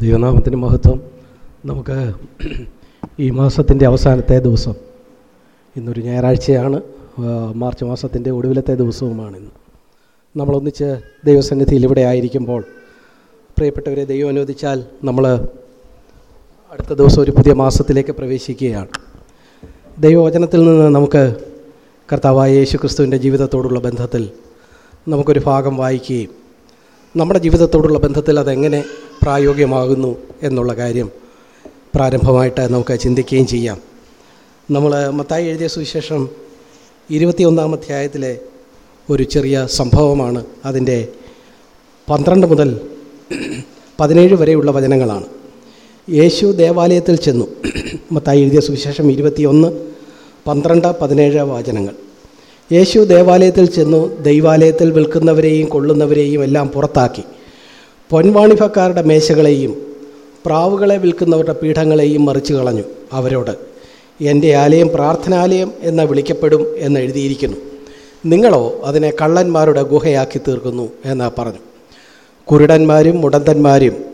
ദൈവനാമത്തിന് മഹത്വം നമുക്ക് ഈ മാസത്തിന്റെ അവസാനത്തെ ദിവസം. ഇന്നൊരു ഞായറാഴ്ചയാണ്. മാർച്ച് മാസത്തിന്റെ ഒടുവിലത്തെ ദിവസവുമാണ് ഇന്ന്. നമ്മളൊന്നിച്ച് ദൈവസന്നിധിയിൽ ഇവിടെ ആയിരിക്കുമ്പോൾ പ്രിയപ്പെട്ടവരെ ദൈവം അനുവദിച്ചാൽ നമ്മൾ അടുത്ത ദിവസം ഒരു പുതിയ മാസത്തിലേക്ക് പ്രവേശിക്കുകയാണ്. ദൈവവചനത്തിൽ നിന്ന് നമുക്ക് കർത്താവായ യേശു ക്രിസ്തുവിന്റെ ജീവിതത്തോടുള്ള ബന്ധത്തിൽ നമുക്കൊരു ഭാഗം വായിക്കുകയും നമ്മുടെ ജീവിതത്തോടുള്ള ബന്ധത്തിൽ അതെങ്ങനെ പ്രായോഗികമാകുന്നു എന്നുള്ള കാര്യം പ്രാരംഭമായിട്ട് നമുക്ക് ചിന്തിക്കുകയും ചെയ്യാം. നമ്മൾ മത്തായി എഴുതിയ സുവിശേഷം ഇരുപത്തിയൊന്നാം അധ്യായത്തിലെ ഒരു ചെറിയ സംഭവമാണ്. അതിന്റെ പന്ത്രണ്ട് മുതൽ പതിനേഴ് വരെയുള്ള വചനങ്ങളാണ്. യേശു ദേവാലയത്തിൽ ചെന്നു. മത്തായി എഴുതിയ സുവിശേഷം ഇരുപത്തിയൊന്ന് പന്ത്രണ്ട് പതിനേഴ് വചനങ്ങൾ. യേശു ദേവാലയത്തിൽ ചെന്നു ദൈവാലയത്തിൽ വിൽക്കുന്നവരെയും കൊള്ളുന്നവരെയും എല്ലാം പുറത്താക്കി. പൊൻവാണിഭക്കാരുടെ മേശകളെയും പ്രാവുകളെ വിൽക്കുന്നവരുടെ പീഠങ്ങളെയും മറിച്ചു കളഞ്ഞു അവരോട് എന്റെ ആലയം പ്രാർത്ഥനാലയം എന്ന് വിളിക്കപ്പെടും എന്ന് എഴുതിയിരിക്കുന്നു. നിങ്ങളോ അതിനെ കള്ളന്മാരുടെ ഗുഹയാക്കി തീർക്കുന്നു എന്ന് പറഞ്ഞു. കുരുടന്മാരും മുടന്തന്മാരും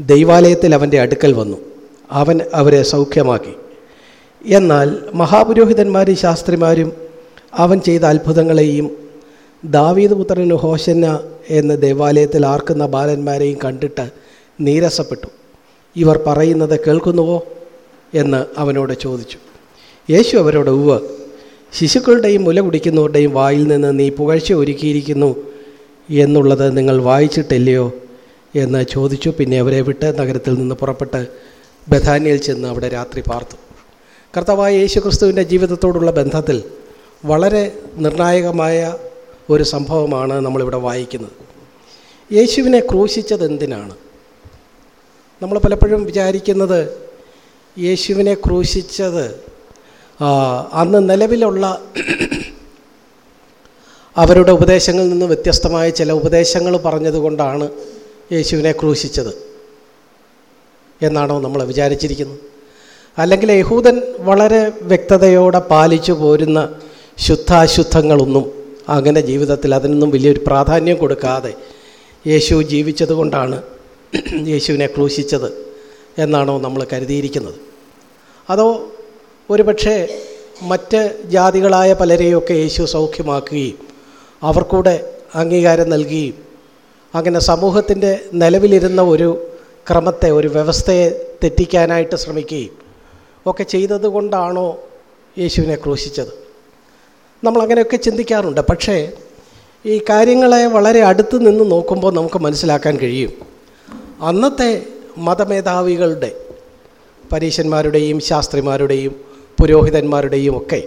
ദൈവാലയത്തിൽ അവന്റെ അടുക്കൽ വന്നു. അവൻ അവരെ സൗഖ്യമാക്കി. എന്നാൽ മഹാപുരോഹിതന്മാരും ശാസ്ത്രിമാരും അവൻ ചെയ്ത അത്ഭുതങ്ങളെയും ദാവീദ് പുത്രന് ഹോശന എന്ന് ദേവാലയത്തിൽ ആർക്കുന്ന ബാലന്മാരെയും കണ്ടിട്ട് നീരസപ്പെട്ടു. ഇവർ പറയുന്നത് കേൾക്കുന്നുവോ എന്ന് അവനോട് ചോദിച്ചു. യേശു അവരോട് ഉവ് ശിശുക്കളുടെയും മുല കുടിക്കുന്നവരുടെയും വായിൽ നിന്ന് നീ പുകഴ്ച ഒരുക്കിയിരിക്കുന്നു എന്നുള്ളത് നിങ്ങൾ വായിച്ചിട്ടില്ലയോ? എന്ന് ചോദിച്ചു. പിന്നെ അവരെ വിട്ട് നഗരത്തിൽ നിന്ന് പുറപ്പെട്ട് ബഥാനിയിൽ ചെന്ന് അവിടെ രാത്രി പാർത്തു. കർത്തവായ യേശു ക്രിസ്തുവിന്റെ ജീവിതത്തോടുള്ള ബന്ധത്തിൽ വളരെ നിർണായകമായ ഒരു സംഭവമാണ് നമ്മളിവിടെ വായിക്കുന്നത്. യേശുവിനെ ക്രൂശിച്ചത് എന്തിനാണ്? നമ്മൾ പലപ്പോഴും വിചാരിക്കുന്നത് യേശുവിനെ ക്രൂശിച്ചത് അന്ന് നിലവിലുള്ള അവരുടെ ഉപദേശങ്ങളിൽ നിന്ന് വ്യത്യസ്തമായ ചില ഉപദേശങ്ങൾ പറഞ്ഞതുകൊണ്ടാണ് യേശുവിനെ ക്രൂശിച്ചത് എന്നാണോ നമ്മൾ വിചാരിച്ചിരിക്കുന്നത്. അല്ലെങ്കിൽ യഹൂദൻ വളരെ വ്യക്തതയോടെ പാലിച്ചു പോരുന്ന ശുദ്ധാശുദ്ധങ്ങളൊന്നും അങ്ങനെ ജീവിതത്തിൽ അതിനൊന്നും വലിയൊരു പ്രാധാന്യം കൊടുക്കാതെ യേശു ജീവിച്ചതുകൊണ്ടാണ് യേശുവിനെ ക്രൂശിച്ചത് എന്നാണോ നമ്മൾ കരുതിയിരിക്കുന്നത്. അതോ ഒരുപക്ഷെ മറ്റ് ജാതികളായ പലരെയൊക്കെ യേശു സൗഖ്യമാക്കുകയും അവർക്കൂടെ അംഗീകാരം നൽകുകയും അങ്ങനെ സമൂഹത്തിന്റെ നിലവിലിരുന്ന ഒരു ക്രമത്തെ ഒരു വ്യവസ്ഥയെ തെറ്റിക്കാനായിട്ട് ശ്രമിക്കുകയും ഒക്കെ ചെയ്തത് കൊണ്ടാണോ യേശുവിനെ ക്രൂശിച്ചത്? നമ്മളങ്ങനെയൊക്കെ ചിന്തിക്കാറുണ്ട്. പക്ഷേ ഈ കാര്യങ്ങളെ വളരെ അടുത്ത് നിന്ന് നോക്കുമ്പോൾ നമുക്ക് മനസ്സിലാക്കാൻ കഴിയും. അന്നത്തെ മതമേധാവികളുടെ പരീശന്മാരുടെയും ശാസ്ത്രിമാരുടെയും പുരോഹിതന്മാരുടെയും ഒക്കെ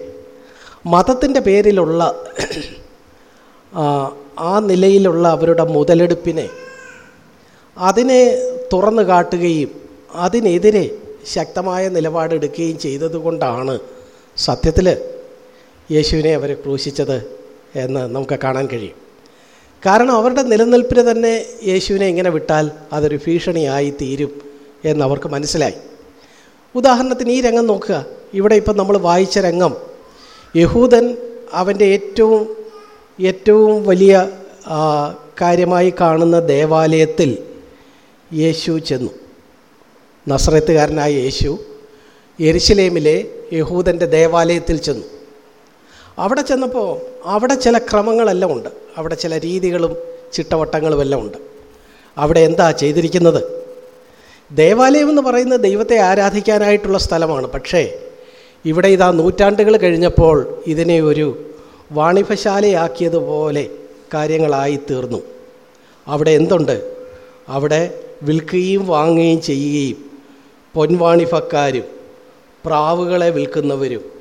മതത്തിന്റെ പേരിലുള്ള ആ, നിലയിലുള്ള അവരുടെ മുതലെടുപ്പിനെ അതിനെ തുറന്നു കാട്ടുകയും അതിനെതിരെ ശക്തമായ നിലപാടെടുക്കുകയും ചെയ്തതുകൊണ്ടാണ് സത്യത്തിൽ യേശുവിനെ അവരെ ക്രൂശിച്ചത് എന്ന് നമുക്ക് കാണാൻ കഴിയും. കാരണം അവരുടെ നിലനിൽപ്പിന് തന്നെ യേശുവിനെ ഇങ്ങനെ വിട്ടാൽ അതൊരു ഭീഷണിയായി തീരും എന്നവർക്ക് മനസ്സിലായി. ഉദാഹരണത്തിന് ഈ രംഗം നോക്കുക. ഇവിടെ ഇപ്പം നമ്മൾ വായിച്ച രംഗം. യഹൂദൻ അവന്റെ ഏറ്റവും ഏറ്റവും വലിയ കാര്യമായി കാണുന്ന ദേവാലയത്തിൽ യേശു ചെന്നു. നസ്രത്തുകാരനായ യേശു എരിശിലേമിലെ യഹൂദന്റെ ദേവാലയത്തിൽ ചെന്നു. അവിടെ ചെന്നപ്പോൾ അവിടെ ചില ക്രമങ്ങളെല്ലാം ഉണ്ട്. അവിടെ ചില രീതികളും ചിട്ടവട്ടങ്ങളും എല്ലാം ഉണ്ട്. അവിടെ എന്താ ചെയ്തിരിക്കുന്നത്? ദേവാലയം എന്ന് പറയുന്നത് ദൈവത്തെ ആരാധിക്കാനായിട്ടുള്ള സ്ഥലമാണ്. പക്ഷേ ഇവിടെ ഇതാ നൂറ്റാണ്ടുകൾ കഴിഞ്ഞപ്പോൾ ഇതിനെ ഒരു വാണിഭശാലയാക്കിയതുപോലെ കാര്യങ്ങളായി തീർന്നു. അവിടെ എന്തുണ്ട്? അവിടെ വിൽക്കുകയും വാങ്ങുകയും ചെയ്യുകയും പൊൻവാണിഭക്കാരും പ്രാവുകളെ വിൽക്കുന്നവരും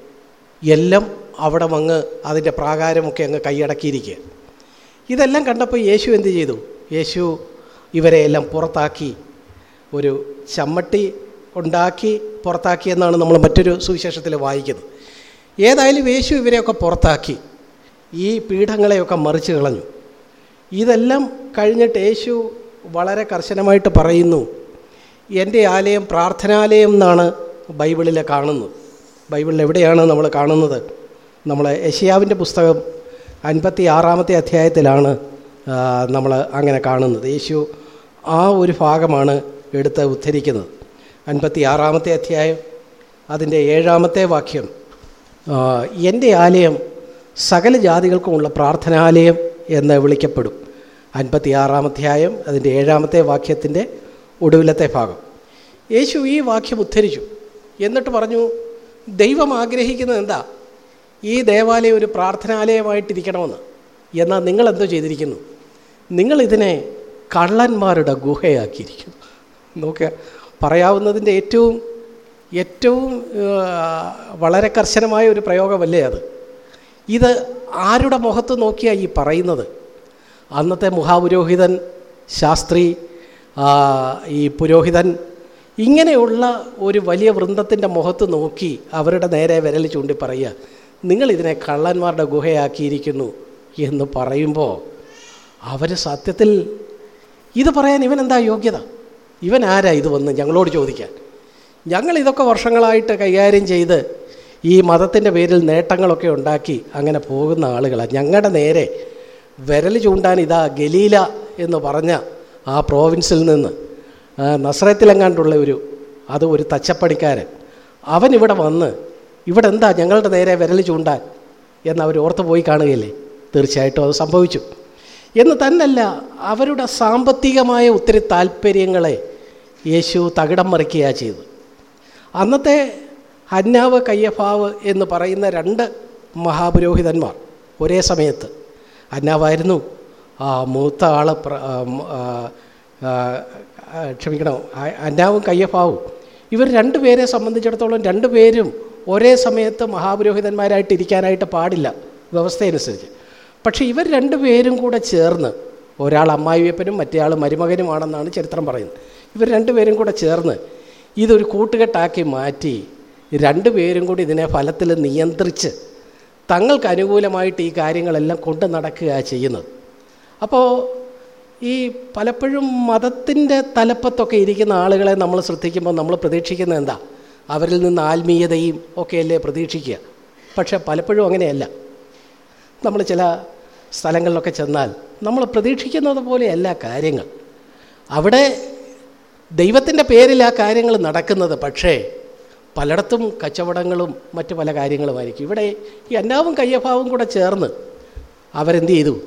എല്ലാം അവിടെ അങ്ങ് അതിന്റെ പ്രാകാരമൊക്കെ അങ്ങ് കൈയടക്കിയിരിക്കുക. ഇതെല്ലാം കണ്ടപ്പോൾ യേശു എന്ത് ചെയ്തു? യേശു ഇവരെ എല്ലാം പുറത്താക്കി ഒരു ചമ്മട്ടി ഉണ്ടാക്കി പുറത്താക്കി എന്നാണ് നമ്മൾ മറ്റൊരു സുവിശേഷത്തിൽ വായിക്കുന്നത്. ഏതായാലും യേശു ഇവരെയൊക്കെ പുറത്താക്കി ഈ പീഠങ്ങളെയൊക്കെ മറിച്ച് കളഞ്ഞു. ഇതെല്ലാം കഴിഞ്ഞിട്ട് യേശു വളരെ കർശനമായിട്ട് പറയുന്നു എന്റെ ആലയം പ്രാർത്ഥനാലയം എന്നാണ് ബൈബിളിൽ കാണുന്നത്. ബൈബിളിൽ എവിടെയാണ് നമ്മൾ കാണുന്നത്? നമ്മൾ യശിയാവിന്റെ പുസ്തകം അൻപത്തി ആറാമത്തെ അധ്യായത്തിലാണ് നമ്മൾ അങ്ങനെ കാണുന്നത്. യേശു ആ ഒരു ഭാഗമാണ് എടുത്ത് ഉദ്ധരിക്കുന്നത്. അൻപത്തി ആറാമത്തെ അധ്യായം അതിന്റെ ഏഴാമത്തെ വാക്യം എന്റെ ആലയം സകല ജാതികൾക്കുമുള്ള പ്രാർത്ഥനാലയം എന്ന് വിളിക്കപ്പെടും. അൻപത്തി ആറാം അധ്യായം അതിന്റെ ഏഴാമത്തെ വാക്യത്തിന്റെ ഒടുവിലത്തെ ഭാഗം. യേശു ഈ വാക്യം ഉദ്ധരിച്ചു. എന്നിട്ട് പറഞ്ഞു ദൈവം ആഗ്രഹിക്കുന്നത് എന്താ? ഈ ദേവാലയം ഒരു പ്രാർത്ഥനാലയമായിട്ടിരിക്കണമെന്ന്. എന്നാൽ നിങ്ങൾ എന്തോ ചെയ്തിരിക്കുന്നു നിങ്ങളിതിനെ കള്ളന്മാരുടെ ഗുഹയാക്കിയിരിക്കുന്നു. നോക്കുക പറയാവുന്നതിന്റെ ഏറ്റവും ഏറ്റവും വളരെ കർശനമായ ഒരു പ്രയോഗമല്ലേ അത്? ഇത് ആരുടെ മുഖത്ത് നോക്കിയാണ് ഈ പറയുന്നത്? അന്നത്തെ മഹാപുരോഹിതൻ ശാസ്ത്രി ഈ പുരോഹിതൻ ഇങ്ങനെയുള്ള ഒരു വലിയ വൃന്ദത്തിന്റെ മുഖത്ത് നോക്കി അവരുടെ നേരെ വിരൽ ചൂണ്ടി പറയുക നിങ്ങളിതിനെ കള്ളന്മാരുടെ ഗുഹയാക്കിയിരിക്കുന്നു എന്ന് പറയുമ്പോൾ അവർ സത്യത്തിൽ ഇത് പറയാൻ ഇവൻ എന്താ യോഗ്യത? ഇവൻ ആരാ ഇത് വന്ന് ഞങ്ങളോട് ചോദിക്കാൻ? ഞങ്ങൾ ഇതൊക്കെ വർഷങ്ങളായിട്ട് കൈകാര്യം ചെയ്ത് ഈ മതത്തിന്റെ പേരിൽ നേട്ടങ്ങളൊക്കെ ഉണ്ടാക്കി അങ്ങനെ പോകുന്ന ആളുകളാണ് ഞങ്ങളുടെ നേരെ വിരൽ ചൂണ്ടാൻ ഇതാ ഗലീല എന്ന് പറഞ്ഞ ആ പ്രോവിൻസിൽ നിന്ന് നസ്രത്തിലെങ്ങാണ്ടുള്ള ഒരു അത് ഒരു തച്ചപ്പണിക്കാരൻ. അവൻ ഇവിടെ വന്ന് ഇവിടെ എന്താ ഞങ്ങളുടെ നേരെ വിരൽ ചൂണ്ടാൻ എന്ന് അവർ ഓർത്ത് പോയി കാണുകയില്ലേ? തീർച്ചയായിട്ടും അത് സംഭവിച്ചു. എന്ന് തന്നല്ല അവരുടെ സാമ്പത്തികമായ ഒത്തിരി താല്പര്യങ്ങളെ യേശു തകിടം മറിക്കുകയാണ് ചെയ്തു അന്നത്തെ ഹന്നാവ് കയ്യഫാവ് എന്ന് പറയുന്ന രണ്ട് മഹാപുരോഹിതന്മാർ ഒരേ സമയത്ത് ഹന്നാവായിരുന്നു ആ മൂത്ത ആൾ ക്ഷമിക്കണം. അന്നാവും കയ്യഫാവും ഇവർ രണ്ടുപേരെ സംബന്ധിച്ചിടത്തോളം രണ്ടുപേരും ഒരേ സമയത്ത് മഹാപുരോഹിതന്മാരായിട്ട് ഇരിക്കാനായിട്ട് പാടില്ല വ്യവസ്ഥയനുസരിച്ച്. പക്ഷേ ഇവർ രണ്ടുപേരും കൂടെ ചേർന്ന് ഒരാൾ അമ്മായിയപ്പനും മറ്റേ ആൾ മരുമകനുമാണെന്നാണ് ചരിത്രം പറയുന്നത്. ഇവർ രണ്ടുപേരും കൂടെ ചേർന്ന് ഇതൊരു കൂട്ടുകെട്ടാക്കി മാറ്റി രണ്ടുപേരും കൂടി ഇതിനെ ഫലത്തിൽ നിയന്ത്രിച്ച് തങ്ങൾക്ക് അനുകൂലമായിട്ട് ഈ കാര്യങ്ങളെല്ലാം കൊണ്ട് നടക്കുക ചെയ്യുന്നത്. അപ്പോൾ ഈ പലപ്പോഴും മതത്തിന്റെ തലപ്പത്തൊക്കെ ഇരിക്കുന്ന ആളുകളെ നമ്മൾ ശ്രദ്ധിക്കുമ്പോൾ നമ്മൾ പ്രതീക്ഷിക്കുന്നത് എന്താ? അവരിൽ നിന്ന് ആത്മീയതയും ഒക്കെയല്ലേ പ്രതീക്ഷിക്കുക. പക്ഷേ പലപ്പോഴും അങ്ങനെയല്ല. നമ്മൾ ചില സ്ഥലങ്ങളിലൊക്കെ ചെന്നാൽ നമ്മൾ പ്രതീക്ഷിക്കുന്നത് പോലെയല്ല കാര്യങ്ങൾ. അവിടെ ദൈവത്തിന്റെ പേരിൽ ആ കാര്യങ്ങൾ നടക്കുന്നത് പക്ഷേ പലയിടത്തും കച്ചവടങ്ങളും മറ്റു പല കാര്യങ്ങളുമായിരിക്കും. ഇവിടെ ഈ അന്നാവും കയ്യഭാവും കൂടെ ചേർന്ന് അവരെന്ത് ചെയ്തു?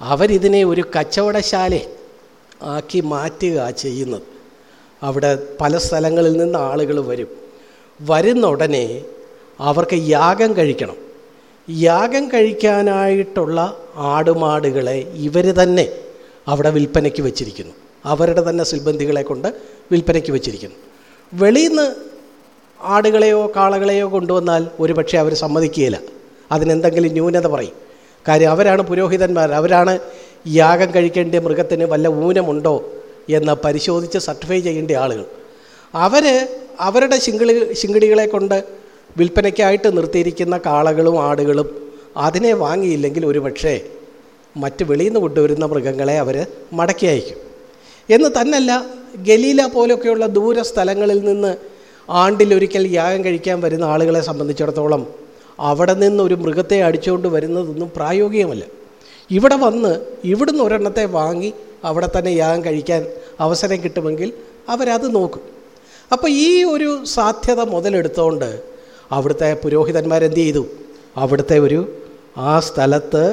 അവരിതിനെ ഒരു കച്ചവടശാല ആക്കി മാറ്റുക ചെയ്യുന്നത്. അവിടെ പല സ്ഥലങ്ങളിൽ നിന്ന് ആളുകൾ വരും. വരുന്ന ഉടനെ അവർക്ക് യാഗം കഴിക്കണം. യാഗം കഴിക്കാനായിട്ടുള്ള ആടുമാടുകളെ ഇവർ തന്നെ അവിടെ വിൽപ്പനയ്ക്ക് വെച്ചിരിക്കുന്നു. അവരുടെ തന്നെ സിൽബന്ധികളെ കൊണ്ട് വിൽപ്പനയ്ക്ക് വെച്ചിരിക്കുന്നു. വെളിയിൽ നിന്ന് ആടുകളെയോ കാളകളെയോ കൊണ്ടുവന്നാൽ ഒരുപക്ഷെ അവർ സമ്മതിക്കുകയില്ല. അതിനെന്തെങ്കിലും ന്യൂനത പറയും. കാര്യം അവരാണ് പുരോഹിതന്മാർ. അവരാണ് യാഗം കഴിക്കേണ്ട മൃഗത്തിന് വല്ല ഊനമുണ്ടോ എന്ന് പരിശോധിച്ച് സർട്ടിഫൈ ചെയ്യേണ്ട ആളുകൾ. അവർ അവരുടെ ശിങ്കിളി ശിങ്കിടികളെ കൊണ്ട് വിൽപ്പനയ്ക്കായിട്ട് നിർത്തിയിരിക്കുന്ന കാളകളും ആടുകളും അതിനെ വാങ്ങിയില്ലെങ്കിൽ ഒരു പക്ഷേ മറ്റ് വെളിയിൽ നിന്ന് കൊണ്ടുവരുന്ന മൃഗങ്ങളെ അവർ മടക്കി അയക്കും. എന്ന് തന്നല്ല ഗലീല പോലൊക്കെയുള്ള ദൂര സ്ഥലങ്ങളിൽ നിന്ന് ആണ്ടിലൊരിക്കൽ യാഗം കഴിക്കാൻ വരുന്ന ആളുകളെ സംബന്ധിച്ചിടത്തോളം അവിടെ നിന്ന് ഒരു മൃഗത്തെ അടിച്ചുകൊണ്ട് വരുന്നതൊന്നും പ്രായോഗികമല്ല. ഇവിടെ വന്ന് ഇവിടുന്ന് ഒരെണ്ണത്തെ വാങ്ങി അവിടെ തന്നെ യാഗം കഴിക്കാൻ അവസരം കിട്ടുമെങ്കിൽ അവരത് നോക്കും. അപ്പോൾ ഈ ഒരു സാധ്യത മുതലെടുത്തുകൊണ്ട് അവിടുത്തെ പുരോഹിതന്മാരെന്ത് ചെയ്തു? അവിടുത്തെ ഒരു ആ സ്ഥലത്ത്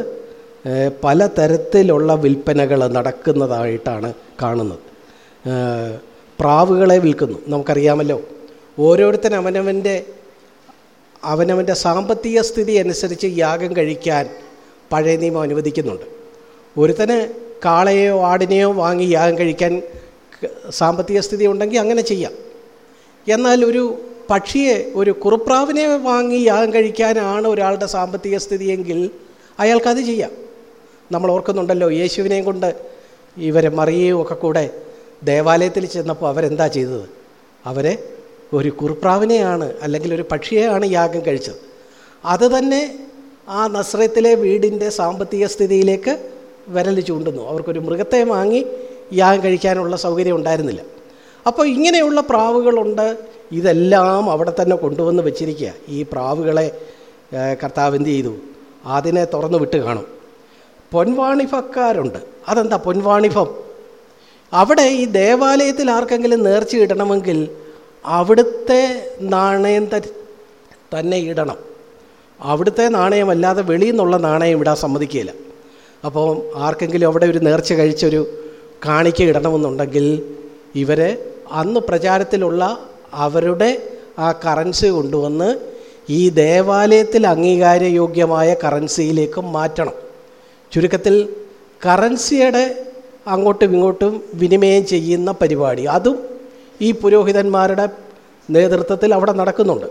പലതരത്തിലുള്ള വിൽപ്പനകൾ നടക്കുന്നതായിട്ടാണ് കാണുന്നത്. പ്രാവുകളെ വിൽക്കുന്നു. നമുക്കറിയാമല്ലോ. ഓരോരുത്തൻ അവനവന്റെ അവനവന്റെ സാമ്പത്തിക സ്ഥിതി അനുസരിച്ച് യാഗം കഴിക്കാൻ പഴയ നിയമം അനുവദിക്കുന്നുണ്ട്. ഒരുത്തന് കാളയോ ആടിനെയോ വാങ്ങി യാഗം കഴിക്കാൻ സാമ്പത്തിക സ്ഥിതി ഉണ്ടെങ്കിൽ അങ്ങനെ ചെയ്യാം. എന്നാൽ ഒരു പക്ഷിയെ ഒരു കുറുപ്രാവിനെ വാങ്ങി യാഗം കഴിക്കാനാണ് ഒരാളുടെ സാമ്പത്തിക സ്ഥിതിയെങ്കിൽ അയാൾക്കത് ചെയ്യാം. നമ്മൾ ഓർക്കുന്നുണ്ടല്ലോ യേശുവിനെയും കൊണ്ട് ഇവരെ മറിയയും ഒക്കെ കൂടെ ദേവാലയത്തിൽ ചെന്നപ്പോൾ അവരെന്താ ചെയ്തത്? അവരെ ഒരു കുറുപ്രാവിനെയാണ് അല്ലെങ്കിൽ ഒരു പക്ഷിയെയാണ് യാഗം കഴിച്ചത്. അത് തന്നെ ആ നസ്രത്തിലെ വീടിന്റെ സാമ്പത്തിക സ്ഥിതിയിലേക്ക് വിരൽ ചൂണ്ടുന്നു. അവർക്കൊരു മൃഗത്തെ വാങ്ങി യാഗം കഴിക്കാനുള്ള സൗകര്യം ഉണ്ടായിരുന്നില്ല. അപ്പോൾ ഇങ്ങനെയുള്ള പ്രാവുകളുണ്ട്. ഇതെല്ലാം അവിടെ തന്നെ കൊണ്ടുവന്ന് വെച്ചിരിക്കുക. ഈ പ്രാവുകളെ കർത്താവ് എന്ത് ചെയ്തു? അതിനെ തുറന്നു വിട്ട് കാണും. പൊൻവാണിഫക്കാരുണ്ട് അതെന്താ പൊൻവാണിഫം അവിടെ ഈ ദേവാലയത്തിൽ ആർക്കെങ്കിലും നേർച്ച ഇടണമെങ്കിൽ അവിടുത്തെ നാണയം തന്നെ ഇടണം. അവിടുത്തെ നാണയമല്ലാതെ വെളിയിൽ നിന്നുള്ള നാണയം ഇടാൻ സമ്മതിക്കില്ല അപ്പോൾ ആർക്കെങ്കിലും അവിടെ ഒരു നേർച്ച കഴിച്ചൊരു കാണിക്ക ഇടണമെന്നുണ്ടെങ്കിൽ ഇവരെ അന്ന് പ്രചാരത്തിലുള്ള അവരുടെ ആ കറൻസി കൊണ്ടുവന്ന് ഈ ദേവാലയത്തിൽ അംഗീകാരയോഗ്യമായ കറൻസിയിലേക്ക് മാറ്റണം. ചുരുക്കത്തിൽ കറൻസിയുടെ അങ്ങോട്ടും ഇങ്ങോട്ടും വിനിമയം ചെയ്യുന്ന പരിപാടി. അതും ഈ പുരോഹിതന്മാരുടെ നേതൃത്വത്തിൽ അവിടെ നടക്കുന്നുണ്ട്.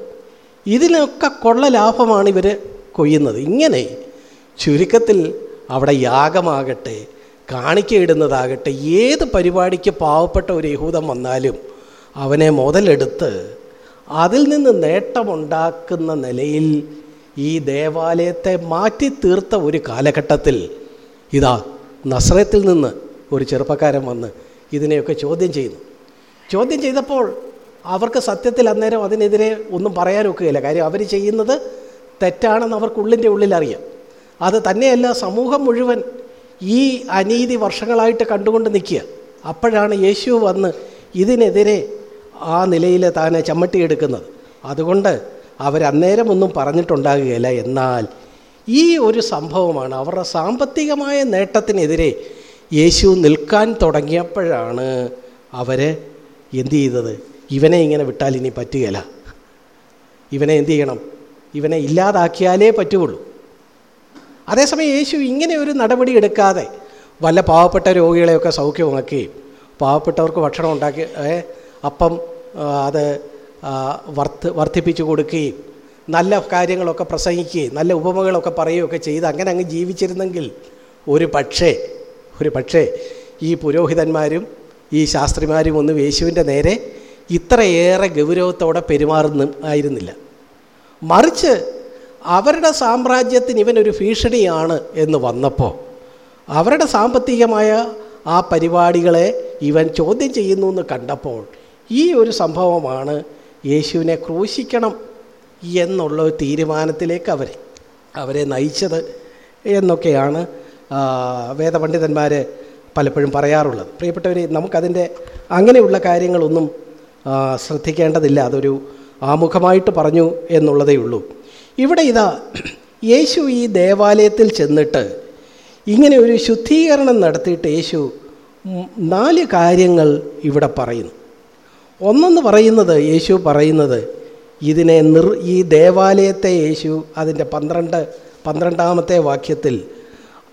ഇതിനൊക്കെ കൊള്ള ലാഭമാണ് ഇവർ കൊയ്യുന്നത്. ഇങ്ങനെ ചുരുക്കത്തിൽ അവിടെ യാഗമാകട്ടെ കാണിക്കയിടുന്നതാകട്ടെ ഏത് പരിപാടിക്ക് പാവപ്പെട്ട ഒരു യഹൂദം വന്നാലും അവനെ മുതലെടുത്ത് അതിൽ നിന്ന് നേട്ടമുണ്ടാക്കുന്ന നിലയിൽ ഈ ദേവാലയത്തെ മാറ്റി തീർത്ത ഒരു കാലഘട്ടത്തിൽ ഇതാ നസ്രത്തിൽ നിന്ന് ഒരു ചെറുപ്പക്കാരൻ വന്ന് ഇതിനെയൊക്കെ ചോദ്യം ചെയ്യുന്നു. ചോദ്യം ചെയ്തപ്പോൾ അവർക്ക് സത്യത്തിൽ അന്നേരം അതിനെതിരെ ഒന്നും പറയാനൊക്കുകയില്ല. കാര്യം അവർ ചെയ്യുന്നത് തെറ്റാണെന്ന് അവർക്കുള്ളിന്റെ ഉള്ളിൽ അറിയാം അത് തന്നെയല്ല സമൂഹം മുഴുവൻ ഈ അനീതി വർഷങ്ങളായിട്ട് കണ്ടുകൊണ്ട് നിൽക്കുക. അപ്പോഴാണ് യേശു വന്ന് ഇതിനെതിരെ ആ നിലയിൽ താനെ ചമ്മട്ടിയെടുക്കുന്നത്. അതുകൊണ്ട് അവരന്നേരം ഒന്നും പറഞ്ഞിട്ടുണ്ടാകുകയില്ല. എന്നാൽ ഈ ഒരു സംഭവമാണ് അവരുടെ സാമ്പത്തികമായ നേട്ടത്തിനെതിരെ യേശു നിൽക്കാൻ തുടങ്ങിയപ്പോഴാണ് അവർ എന്തു ചെയ്തത്? ഇവനെ ഇങ്ങനെ വിട്ടാൽ ഇനി പറ്റുകയില്ല ഇവനെ എന്തു ചെയ്യണം? ഇവനെ ഇല്ലാതാക്കിയാലേ പറ്റുകയുള്ളൂ. അതേസമയം യേശു ഇങ്ങനെ ഒരു നടപടി എടുക്കാതെ വല്ല പാവപ്പെട്ട രോഗികളെയൊക്കെ സൗഖ്യമാക്കുകയും പാവപ്പെട്ടവർക്ക് ഭക്ഷണം ഉണ്ടാക്കി അപ്പം അത് വർത്ത് വർദ്ധിപ്പിച്ചു കൊടുക്കുകയും നല്ല കാര്യങ്ങളൊക്കെ പ്രസംഗിക്കുകയും നല്ല ഉപമകളൊക്കെ പറയുകയൊക്കെ ചെയ്ത് അങ്ങനെ അങ്ങ് ജീവിച്ചിരുന്നെങ്കിൽ ഒരു പക്ഷേ ഒരു പക്ഷേ ഈ പുരോഹിതന്മാരും ഈ ശാസ്ത്രിമാരും ഒന്നും യേശുവിന്റെ നേരെ ഇത്രയേറെ ഗൗരവത്തോടെ പെരുമാറുന്ന ആയിരുന്നില്ല. മറിച്ച് അവരുടെ സാമ്രാജ്യത്തിന് ഇവനൊരു ഭീഷണിയാണ് എന്ന് വന്നപ്പോൾ അവരുടെ സാമ്പത്തികമായ ആ പരിപാടികളെ ഇവൻ ചോദ്യം ചെയ്യുന്നു എന്ന് കണ്ടപ്പോൾ ഈ ഒരു സംഭവമാണ് യേശുവിനെ ക്രൂശിക്കണം എന്നുള്ള ഒരു തീരുമാനത്തിലേക്ക് അവരെ അവരെ നയിച്ചത് എന്നൊക്കെയാണ് വേദപണ്ഡിതന്മാർ പലപ്പോഴും പറയാറുള്ളത്. പ്രിയപ്പെട്ടവർ നമുക്കതിന്റെ അങ്ങനെയുള്ള കാര്യങ്ങളൊന്നും ശ്രദ്ധിക്കേണ്ടതില്ല. അതൊരു ആമുഖമായിട്ട് പറഞ്ഞു എന്നുള്ളതേ ഉള്ളൂ. ഇവിടെ ഇതാ യേശു ഈ ദേവാലയത്തിൽ ചെന്നിട്ട് ഇങ്ങനെ ഒരു ശുദ്ധീകരണം നടത്തിയിട്ട് യേശു നാല് കാര്യങ്ങൾ ഇവിടെ പറയുന്നു. ഒന്നെന്ന് പറയുന്നത് യേശു പറയുന്നത് ഇതിനെ നിർ ഈ ദേവാലയത്തെ യേശു അതിന്റെ പന്ത്രണ്ട് പന്ത്രണ്ടാമത്തെ വാക്യത്തിൽ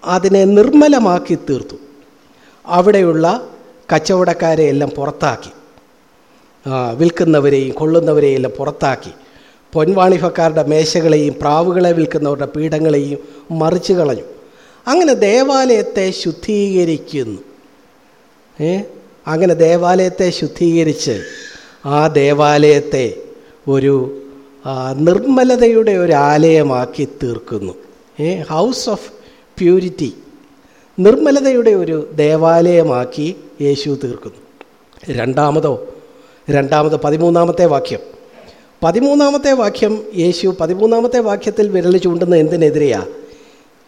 അതിനെ നിർമ്മലമാക്കി തീർത്തു. അവിടെയുള്ള കച്ചവടക്കാരെ എല്ലാം പുറത്താക്കി. വിൽക്കുന്നവരെയും കൊള്ളുന്നവരെയും എല്ലാം പുറത്താക്കി. പൊൻവാണിഭക്കാരുടെ മേശകളെയും പ്രാവുകളെ വിൽക്കുന്നവരുടെ പീഠങ്ങളെയും മറിച്ചു കളഞ്ഞു. അങ്ങനെ ദേവാലയത്തെ ശുദ്ധീകരിക്കുന്നു. ഏ? അങ്ങനെ ദേവാലയത്തെ ശുദ്ധീകരിച്ച് ആ ദേവാലയത്തെ ഒരു നിർമ്മലതയുടെ ഒരു ആലയമാക്കി തീർക്കുന്നു. ഏ? House of purity. നിർമ്മലതയുടെ ഒരു ദേവാലയമാക്കി യേശു തീർക്കുന്നു. രണ്ടാമതോ രണ്ടാമത് പതിമൂന്നാമത്തെ വാക്യം. പതിമൂന്നാമത്തെ വാക്യം യേശു പതിമൂന്നാമത്തെ വാക്യത്തിൽ വിരൽ ചൂണ്ടുന്ന എന്തിനെതിരെയാ?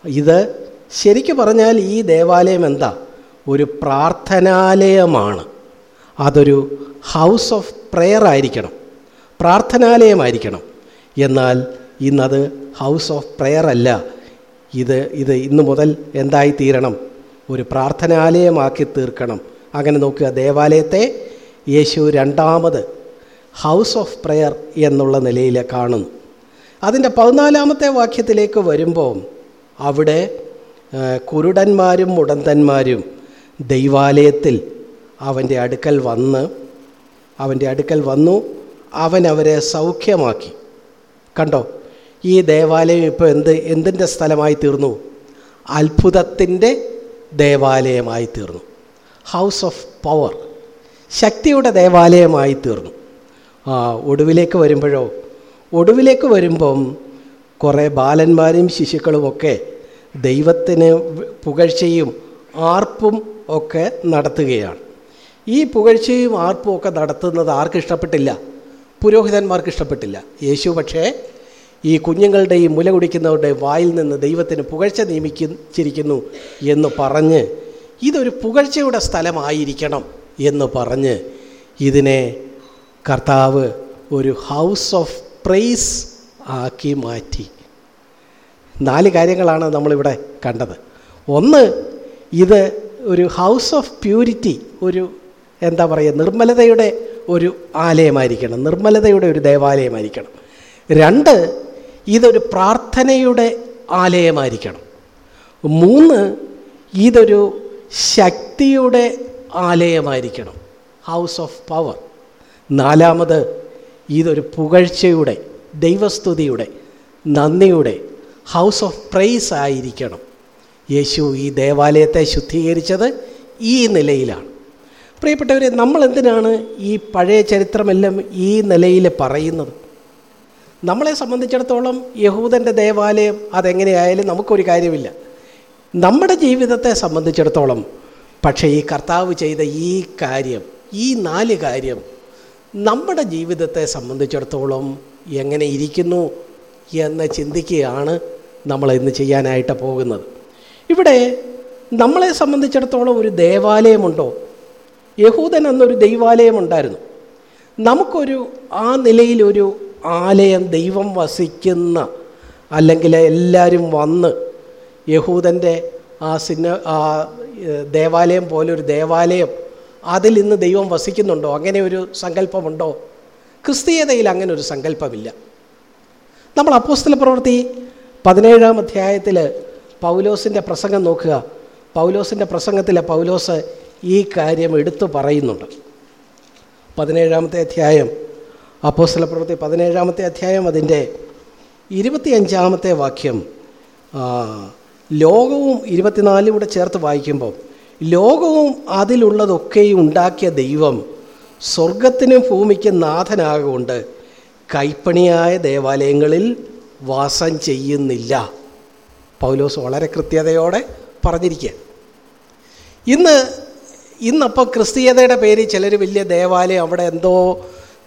ഇത് ശരിക്കു പറഞ്ഞാൽ ഈ ദേവാലയം എന്താ? ഒരു പ്രാർത്ഥനാലയമാണ്. അതൊരു ഹൗസ് ഓഫ് പ്രെയർ ആയിരിക്കണം. പ്രാർത്ഥനാലയമായിരിക്കണം. എന്നാൽ ഇന്നത് ഹൗസ് ഓഫ് പ്രെയർ അല്ല. ഇത് ഇത് ഇന്നു മുതൽ എന്തായി തീരണം ഒരു പ്രാർത്ഥനാലയമാക്കി തീർക്കണം. അങ്ങനെ നോക്കുക ദേവാലയത്തെ യേശു രണ്ടാമത് ഹൗസ് ഓഫ് പ്രെയർ എന്നുള്ള നിലയിൽ കാണുന്നു. അതിന്റെ പതിനാലാമത്തെ വാക്യത്തിലേക്ക് വരുമ്പോൾ അവിടെ കുരുടന്മാരും മുടന്തന്മാരും ദൈവാലയത്തിൽ അവന്റെ അടുക്കൽ വന്ന് അവന്റെ അടുക്കൽ വന്നു അവൻ അവരെ സൗഖ്യമാക്കി. കണ്ടോ? ഈ ദേവാലയം ഇപ്പോൾ എന്ത് എന്തിന്റെ സ്ഥലമായി തീർന്നു? അത്ഭുതത്തിന്റെ ദേവാലയമായി തീർന്നു. ഹൗസ് ഓഫ് പവർ ശക്തിയുടെ ദേവാലയമായി തീർന്നു. ആ ഒടുവിലേക്ക് വരുമ്പോഴോ ഒടുവിലേക്ക് വരുമ്പം കുറേ ബാലന്മാരും ശിശുക്കളുമൊക്കെ ദൈവത്തിന് പുകഴ്ചയും ആർപ്പും ഒക്കെ നടത്തുകയാണ്. ഈ പുകഴ്ചയും ആർപ്പും ഒക്കെ നടത്തുന്നത് ആർക്കിഷ്ടപ്പെട്ടില്ല? പുരോഹിതന്മാർക്ക് ഇഷ്ടപ്പെട്ടില്ല യേശു പക്ഷേ ഈ കുഞ്ഞുങ്ങളുടെയും മുല കുടിക്കുന്നവരുടെ വായിൽ നിന്ന് ദൈവത്തിന് പുകഴ്ച നിയമിച്ചിരിക്കുന്നു എന്ന് പറഞ്ഞ് ഇതൊരു പുകഴ്ചയുടെ സ്ഥലമായിരിക്കണം എന്ന് പറഞ്ഞ് ഇതിനെ കർത്താവ് ഒരു ഹൗസ് ഓഫ് പ്രൈസ് ആക്കി മാറ്റി. നാല് കാര്യങ്ങളാണ് നമ്മളിവിടെ കണ്ടത്. ഒന്ന് ഇത് ഒരു ഹൗസ് ഓഫ് പ്യൂരിറ്റി ഒരു എന്താ പറയുക നിർമ്മലതയുടെ ഒരു ആലയമായിരിക്കണം നിർമ്മലതയുടെ ഒരു ദേവാലയമായിരിക്കണം. രണ്ട് ഇതൊരു പ്രാർത്ഥനയുടെ ആലയമായിരിക്കണം. മൂന്ന് ഇതൊരു ശക്തിയുടെ ആലയമായിരിക്കണം. ഹൗസ് ഓഫ് പവർ നാലാമത് ഇതൊരു പുകഴ്ചയുടെ ദൈവസ്തുതിയുടെ നന്ദിയുടെ ഹൗസ് ഓഫ് പ്രൈസ് ആയിരിക്കണം. യേശു ഈ ദേവാലയത്തെ ശുദ്ധീകരിച്ചത് ഈ നിലയിലാണ്. പ്രിയപ്പെട്ടവരെ നമ്മൾ എന്തിനാണ് ഈ പഴയ ചരിത്രമെല്ലാം ഈ നിലയിൽ പറയുന്നത്? നമ്മളെ സംബന്ധിച്ചിടത്തോളം യഹൂദന്റെ ദേവാലയം അതെങ്ങനെയായാലും നമുക്കൊരു കാര്യമില്ല. നമ്മുടെ ജീവിതത്തെ സംബന്ധിച്ചിടത്തോളം പക്ഷേ ഈ കർത്താവ് ചെയ്ത ഈ കാര്യം ഈ നാല് കാര്യം നമ്മുടെ ജീവിതത്തെ സംബന്ധിച്ചിടത്തോളം എങ്ങനെ ഇരിക്കുന്നു എന്ന് ചിന്തിക്കുകയാണ് നമ്മൾ ഇന്ന് ചെയ്യാനായിട്ട് പോകുന്നത്. ഇവിടെ നമ്മളെ സംബന്ധിച്ചിടത്തോളം ഒരു ദേവാലയമുണ്ടോ? യഹൂദൻ എന്നൊരു ദൈവാലയമുണ്ടായിരുന്നു. നമുക്കൊരു ആ നിലയിലൊരു ആലയം ദൈവം വസിക്കുന്ന അല്ലെങ്കിൽ എല്ലാവരും വന്ന് യഹൂദന്റെ ആ സിന്ന ആ ദേവാലയം പോലൊരു ദേവാലയം അതിൽ ഇന്ന് ദൈവം വസിക്കുന്നുണ്ടോ? അങ്ങനെ ഒരു സങ്കല്പമുണ്ടോ? ക്രിസ്തീയതയിൽ അങ്ങനെ ഒരു സങ്കല്പമില്ല. നമ്മൾ അപ്പോസ്തല പ്രവൃത്തി പതിനേഴാം അധ്യായത്തിൽ പൗലോസിന്റെ പ്രസംഗം നോക്കുക. പൗലോസിന്റെ പ്രസംഗത്തിൽ പൗലോസ് ഈ കാര്യം എടുത്തു പറയുന്നുണ്ട്. പതിനേഴാമത്തെ അധ്യായം അപ്പോസ്തല പ്രവൃത്തി പതിനേഴാമത്തെ അധ്യായം അതിന്റെ ഇരുപത്തിയഞ്ചാമത്തെ വാക്യം. ലോകവും ഇരുപത്തിനാലും കൂടെ ചേർത്ത് വായിക്കുമ്പോൾ ലോകവും അതിലുള്ളതൊക്കെയും ഉണ്ടാക്കിയ ദൈവം സ്വർഗത്തിനും ഭൂമിക്കും നാഥനാകൊണ്ട് കൈപ്പണിയായ ദേവാലയങ്ങളിൽ വാസം ചെയ്യുന്നില്ല. പൗലോസ് വളരെ കൃത്യതയോടെ പറഞ്ഞിരിക്കുക. ഇന്ന് ഇന്നപ്പോൾ ക്രിസ്തീയതയുടെ പേരിൽ ചിലർ വലിയ ദേവാലയം അവിടെ എന്തോ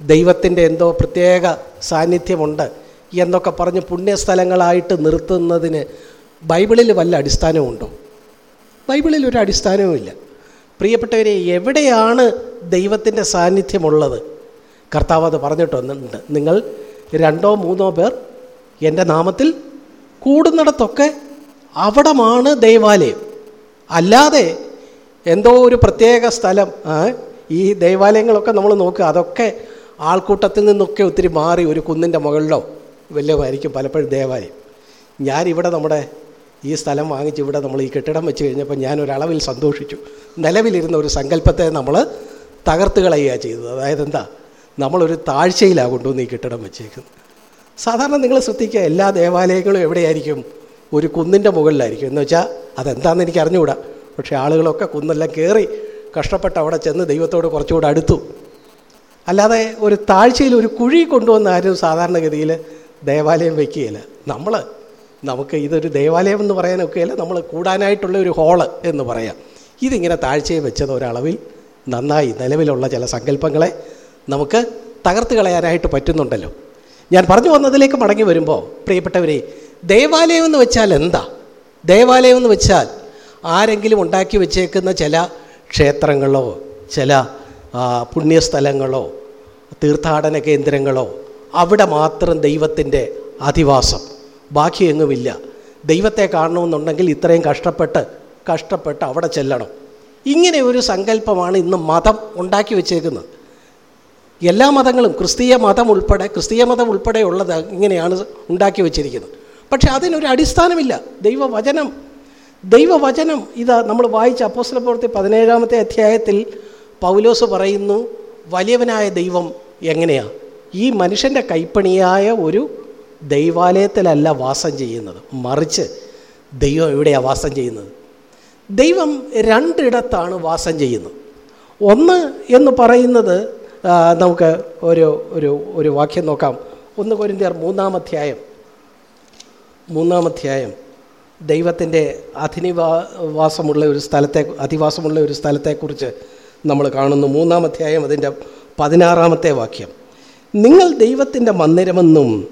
ദൈവത്തിന്റെ എന്തോ പ്രത്യേക സാന്നിധ്യമുണ്ട് എന്നൊക്കെ പറഞ്ഞ് പുണ്യസ്ഥലങ്ങളായിട്ട് നിർത്തുന്നതിന് ബൈബിളിൽ വല്ല അടിസ്ഥാനമുണ്ടോ? ബൈബിളിൽ ഒരു അടിസ്ഥാനവുമില്ല. പ്രിയപ്പെട്ടവരെ എവിടെയാണ് ദൈവത്തിന്റെ സാന്നിധ്യമുള്ളത്? കർത്താവ് അത് പറഞ്ഞിട്ടുണ്ട്. നിങ്ങൾ രണ്ടോ മൂന്നോ പേർ എന്റെ നാമത്തിൽ കൂടുന്നിടത്തൊക്കെ അവിടമാണ് ദൈവാലയം. അല്ലാതെ എന്തോ ഒരു പ്രത്യേക സ്ഥലം ഈ ദൈവാലയങ്ങളൊക്കെ നമ്മൾ നോക്കുക അതൊക്കെ ആൾക്കൂട്ടത്തിൽ നിന്നൊക്കെ ഒത്തിരി മാറി ഒരു കുന്നിന്റെ മുകളിലോ വല്ലതുമായിരിക്കും പലപ്പോഴും ദേവാലയം. ഞാനിവിടെ നമ്മുടെ ഈ സ്ഥലം വാങ്ങിച്ച് ഇവിടെ നമ്മൾ ഈ കെട്ടിടം വെച്ച് കഴിഞ്ഞപ്പോൾ ഞാനൊരളവിൽ സന്തോഷിച്ചു. നിലവിലിരുന്ന ഒരു സങ്കല്പത്തെ നമ്മൾ തകർത്ത് കളയുക ചെയ്തത്. അതായത് എന്താ? നമ്മളൊരു താഴ്ചയിലാണ് കൊണ്ടുവന്ന് ഈ കെട്ടിടം വെച്ചേക്കുന്നത്. സാധാരണ നിങ്ങൾ ശ്രദ്ധിക്കുക എല്ലാ ദേവാലയങ്ങളും എവിടെയായിരിക്കും? ഒരു കുന്നിന്റെ മുകളിലായിരിക്കും. എന്ന് വെച്ചാൽ അതെന്താണെന്ന് എനിക്ക് അറിഞ്ഞുകൂടാ പക്ഷേ ആളുകളൊക്കെ കുന്നെല്ലാം കയറി കഷ്ടപ്പെട്ട് അവിടെ ചെന്ന് ദൈവത്തോട് കുറച്ചുകൂടെ അടുത്തു. അല്ലാതെ ഒരു താഴ്ചയിൽ ഒരു കുഴി കൊണ്ടുവന്ന ആരും സാധാരണഗതിയിൽ ദേവാലയം വയ്ക്കുകയില്ല നമ്മൾ നമുക്ക് ഇതൊരു ദേവാലയം എന്ന് പറയാനൊക്കെയല്ല നമ്മൾ കൂടാനായിട്ടുള്ള ഒരു ഹോൾ എന്ന് പറയാം. ഇതിങ്ങനെ താഴ്ചയെ വെച്ചത് ഒരളവിൽ നന്നായി നിലവിലുള്ള ചില സങ്കല്പങ്ങളെ നമുക്ക് തകർത്ത് കളയാനായിട്ട് പറ്റുന്നുണ്ടല്ലോ. ഞാൻ പറഞ്ഞു വന്നതിലേക്ക് മടങ്ങി വരുമ്പോൾ പ്രിയപ്പെട്ടവരെ ദേവാലയം എന്ന് വെച്ചാൽ എന്താ? ദേവാലയം എന്ന് വെച്ചാൽ ആരെങ്കിലും ഉണ്ടാക്കി വെച്ചേക്കുന്ന ചില ക്ഷേത്രങ്ങളോ ചില പുണ്യസ്ഥലങ്ങളോ തീർത്ഥാടന കേന്ദ്രങ്ങളോ അവിടെ മാത്രം ദൈവത്തിന്റെ അധിവാസം. ബാക്കി എങ്ങുമില്ല. ദൈവത്തെ കാണണമെന്നുണ്ടെങ്കിൽ ഇത്രയും കഷ്ടപ്പെട്ട് കഷ്ടപ്പെട്ട് അവിടെ ചെല്ലണം. ഇങ്ങനെ ഒരു സങ്കല്പമാണ് ഇന്ന് മതം ഉണ്ടാക്കി വെച്ചേക്കുന്നത്. എല്ലാ മതങ്ങളും ക്രിസ്തീയ മതം ഉൾപ്പെടെ ക്രിസ്തീയ മതം ഉൾപ്പെടെ ഉള്ളത് ഇങ്ങനെയാണ് ഉണ്ടാക്കി വെച്ചിരിക്കുന്നത്. പക്ഷെ അതിനൊരു അടിസ്ഥാനമില്ല. ദൈവവചനം ദൈവവചനം ഇതാ നമ്മൾ വായിച്ച പ്രവൃത്തി പതിനേഴാമത്തെ അധ്യായത്തിൽ പൗലോസ് പറയുന്നു വലിയവനായ ദൈവം എങ്ങനെയാണ് ഈ മനുഷ്യന്റെ കൈപ്പണിയായ ഒരു ദൈവാലയത്തിലല്ല വാസം ചെയ്യുന്നത്. മറിച്ച് ദൈവം എവിടെയാണ് വാസം ചെയ്യുന്നത്? ദൈവം രണ്ടിടത്താണ് വാസം ചെയ്യുന്നത്. ഒന്ന് എന്ന് പറയുന്നത് നമുക്ക് ഒരു ഒരു ഒരു വാക്യം നോക്കാം. ഒന്ന് കൊരിന്തിയർ മൂന്നാം അധ്യായം. മൂന്നാം അധ്യായം. ദൈവത്തിന്റെ അധിനിവാസമുള്ള ഒരു സ്ഥലത്തെ അധിവാസമുള്ള ഒരു സ്ഥലത്തെക്കുറിച്ച് നമ്മൾ കാണുന്നു മൂന്നാം അധ്യായം അതിന്റെ പതിനാറാമത്തെ വാക്യം. നിങ്ങൾ ദൈവത്തിന്റെ മന്ദിരമെന്നും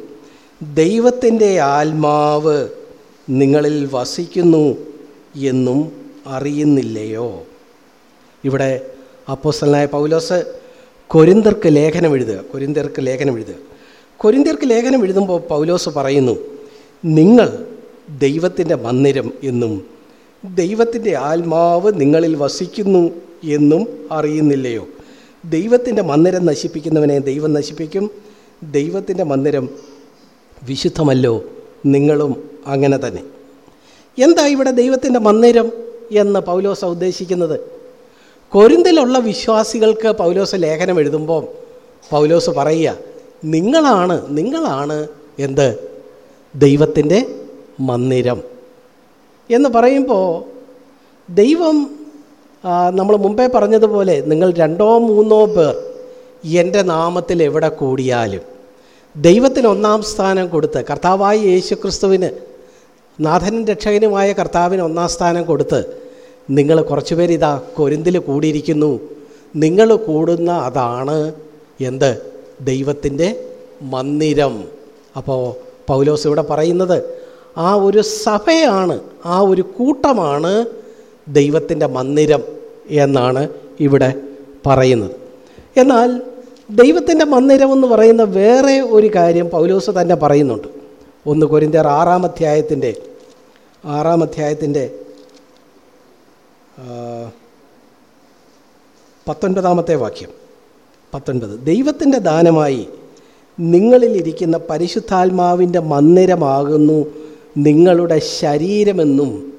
ദൈവത്തിന്റെ ആത്മാവ് നിങ്ങളിൽ വസിക്കുന്നു എന്നും അറിയുന്നില്ലയോ? ഇവിടെ അപ്പോസ്റ്റലായ പൗലോസ് കൊരിന്തർക്ക് ലേഖനം എഴുതുക കൊരിന്തർക്ക് ലേഖനം എഴുതുക. കൊരിന്തർക്ക് ലേഖനം എഴുതുമ്പോൾ പൗലോസ് പറയുന്നു നിങ്ങൾ ദൈവത്തിന്റെ മന്ദിരം എന്നും ദൈവത്തിന്റെ ആത്മാവ് നിങ്ങളിൽ വസിക്കുന്നു എന്നും അറിയുന്നില്ലയോ? ദൈവത്തിന്റെ മന്ദിരം നശിപ്പിക്കുന്നവനെ ദൈവം നശിപ്പിക്കും. ദൈവത്തിന്റെ മന്ദിരം വിശുദ്ധമല്ലോ നിങ്ങളും അങ്ങനെ തന്നെ. എന്താ ഇവിടെ ദൈവത്തിന്റെ മന്ദിരം എന്ന് പൗലോസ ഉദ്ദേശിക്കുന്നത്? കൊരിന്തിലുള്ള വിശ്വാസികൾക്ക് പൗലോസ് ലേഖനം എഴുതുമ്പോൾ പൗലോസ് പറയുക നിങ്ങളാണ് നിങ്ങളാണ് എന്ത്? ദൈവത്തിന്റെ മന്ദിരം. എന്ന് പറയുമ്പോൾ ദൈവം നമ്മൾ മുമ്പേ പറഞ്ഞതുപോലെ നിങ്ങൾ രണ്ടോ മൂന്നോ പേർ എന്റെ നാമത്തിൽ എവിടെ കൂടിയാലും ദൈവത്തിന് ഒന്നാം സ്ഥാനം കൊടുത്ത് കർത്താവായ യേശു ക്രിസ്തുവിന് നാഥനും രക്ഷകനുമായ കർത്താവിന് ഒന്നാം സ്ഥാനം കൊടുത്ത് നിങ്ങൾ കുറച്ച് പേര് ഇതാ കൊരിന്തിൽ കൂടിയിരിക്കുന്നു. നിങ്ങൾ കൂടുന്ന അതാണ് എന്ത്? ദൈവത്തിന്റെ മന്ദിരം. അപ്പോൾ പൗലോസ് ഇവിടെ പറയുന്നത് ആ ഒരു സഭയാണ് ആ ഒരു കൂട്ടമാണ് ദൈവത്തിന്റെ മന്ദിരം എന്നാണ് ഇവിടെ പറയുന്നത്. എന്നാൽ ദൈവത്തിന്റെ മന്ദിരം എന്ന് പറയുന്ന വേറെ ഒരു കാര്യം പൗലോസ് തന്നെ പറയുന്നുണ്ട്. ഒന്ന് കൊരിന്തർ ആറാം അധ്യായത്തിന്റെ ആറാം അധ്യായത്തിന്റെ പത്തൊൻപതാമത്തെ വാക്യം. പത്തൊൻപത്. ദൈവത്തിന്റെ ദാനമായി നിങ്ങളിലിരിക്കുന്ന പരിശുദ്ധാത്മാവിന്റെ മന്ദിരമാകുന്നു നിങ്ങളുടെ ശരീരമെന്നും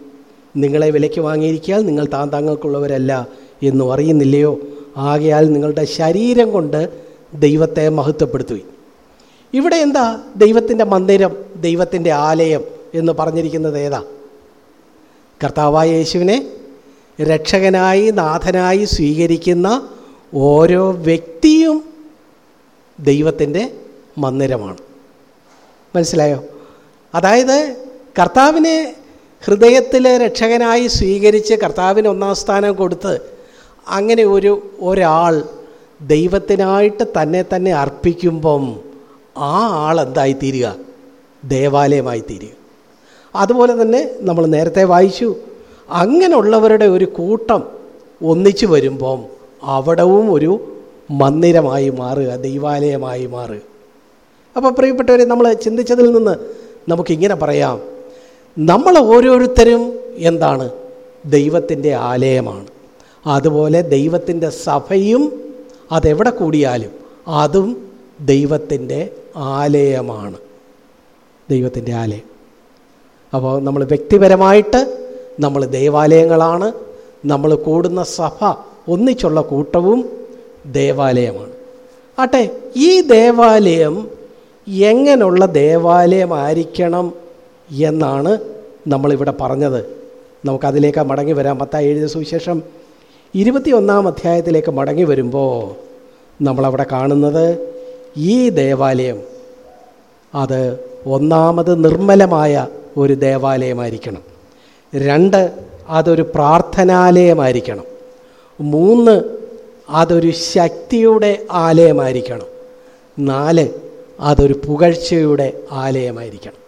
നിങ്ങളെ വിലയ്ക്ക് വാങ്ങിയിരിക്കാൻ നിങ്ങൾ താൻ താങ്കൾക്കുള്ളവരല്ല എന്നും അറിയുന്നില്ലയോ? ആകയാൽ നിങ്ങളുടെ ശരീരം കൊണ്ട് ദൈവത്തെ മഹത്വപ്പെടുത്തുകയും ഇവിടെ എന്താ ദൈവത്തിന്റെ മന്ദിരം ദൈവത്തിന്റെ ആലയം എന്ന് പറഞ്ഞിരിക്കുന്നത് ഏതാ? കർത്താവായ യേശുവിനെ രക്ഷകനായി നാഥനായി സ്വീകരിക്കുന്ന ഓരോ വ്യക്തിയും ദൈവത്തിന്റെ മന്ദിരമാണ്. മനസ്സിലായോ? അതായത് കർത്താവിനെ ഹൃദയത്തിൽ രക്ഷകനായി സ്വീകരിച്ച് കർത്താവിന് ഒന്നാം സ്ഥാനം കൊടുത്ത് അങ്ങനെ ഒരു ഒരാൾ ദൈവത്തിനായിട്ട് തന്നെ തന്നെ അർപ്പിക്കുമ്പം ആ ആൾ എന്തായി തീരുക ദേവാലയമായി തീരുക അതുപോലെ തന്നെ നമ്മൾ നേരത്തെ വായിച്ചു അങ്ങനെയുള്ളവരുടെ ഒരു കൂട്ടം ഒന്നിച്ചു വരുമ്പം അവിടവും ഒരു മന്ദിരമായി മാറുക ദൈവാലയമായി മാറുക. അപ്പോൾ പ്രിയപ്പെട്ടവരെ നമ്മൾ ചിന്തിച്ചതിൽ നിന്ന് നമുക്കിങ്ങനെ പറയാം. നമ്മൾ ഓരോരുത്തരും എന്താണ്? ദൈവത്തിന്റെ ആലയമാണ്. അതുപോലെ ദൈവത്തിന്റെ സഭയും അതെവിടെ കൂടിയാലും അതും ദൈവത്തിന്റെ ആലയമാണ്. ദൈവത്തിന്റെ ആലയം. അപ്പോൾ നമ്മൾ വ്യക്തിപരമായിട്ട് നമ്മൾ ദേവാലയങ്ങളാണ്. നമ്മൾ കൂടുന്ന സഭ ഒന്നിച്ചുള്ള കൂട്ടവും ദേവാലയമാണ്. ആട്ടെ ഈ ദേവാലയം എങ്ങനെയുള്ള ദേവാലയമായിരിക്കണം എന്നാണ് നമ്മളിവിടെ പറഞ്ഞത്. നമുക്കതിലേക്ക് മടങ്ങി വരാം. പത്തായി എഴുതിയ സുവിശേഷം ഇരുപത്തി ഒന്നാം അധ്യായത്തിലേക്ക് മടങ്ങി വരുമ്പോൾ നമ്മളവിടെ കാണുന്നത് ഈ ദേവാലയം അത് ഒന്നാമത് നിർമ്മലമായ ഒരു ദേവാലയമായിരിക്കണം. രണ്ട് അതൊരു പ്രാർത്ഥനാലയമായിരിക്കണം. മൂന്ന് അതൊരു ശക്തിയുടെ ആലയമായിരിക്കണം. നാല് അതൊരു പുകഴ്ചയുടെ ആലയമായിരിക്കണം.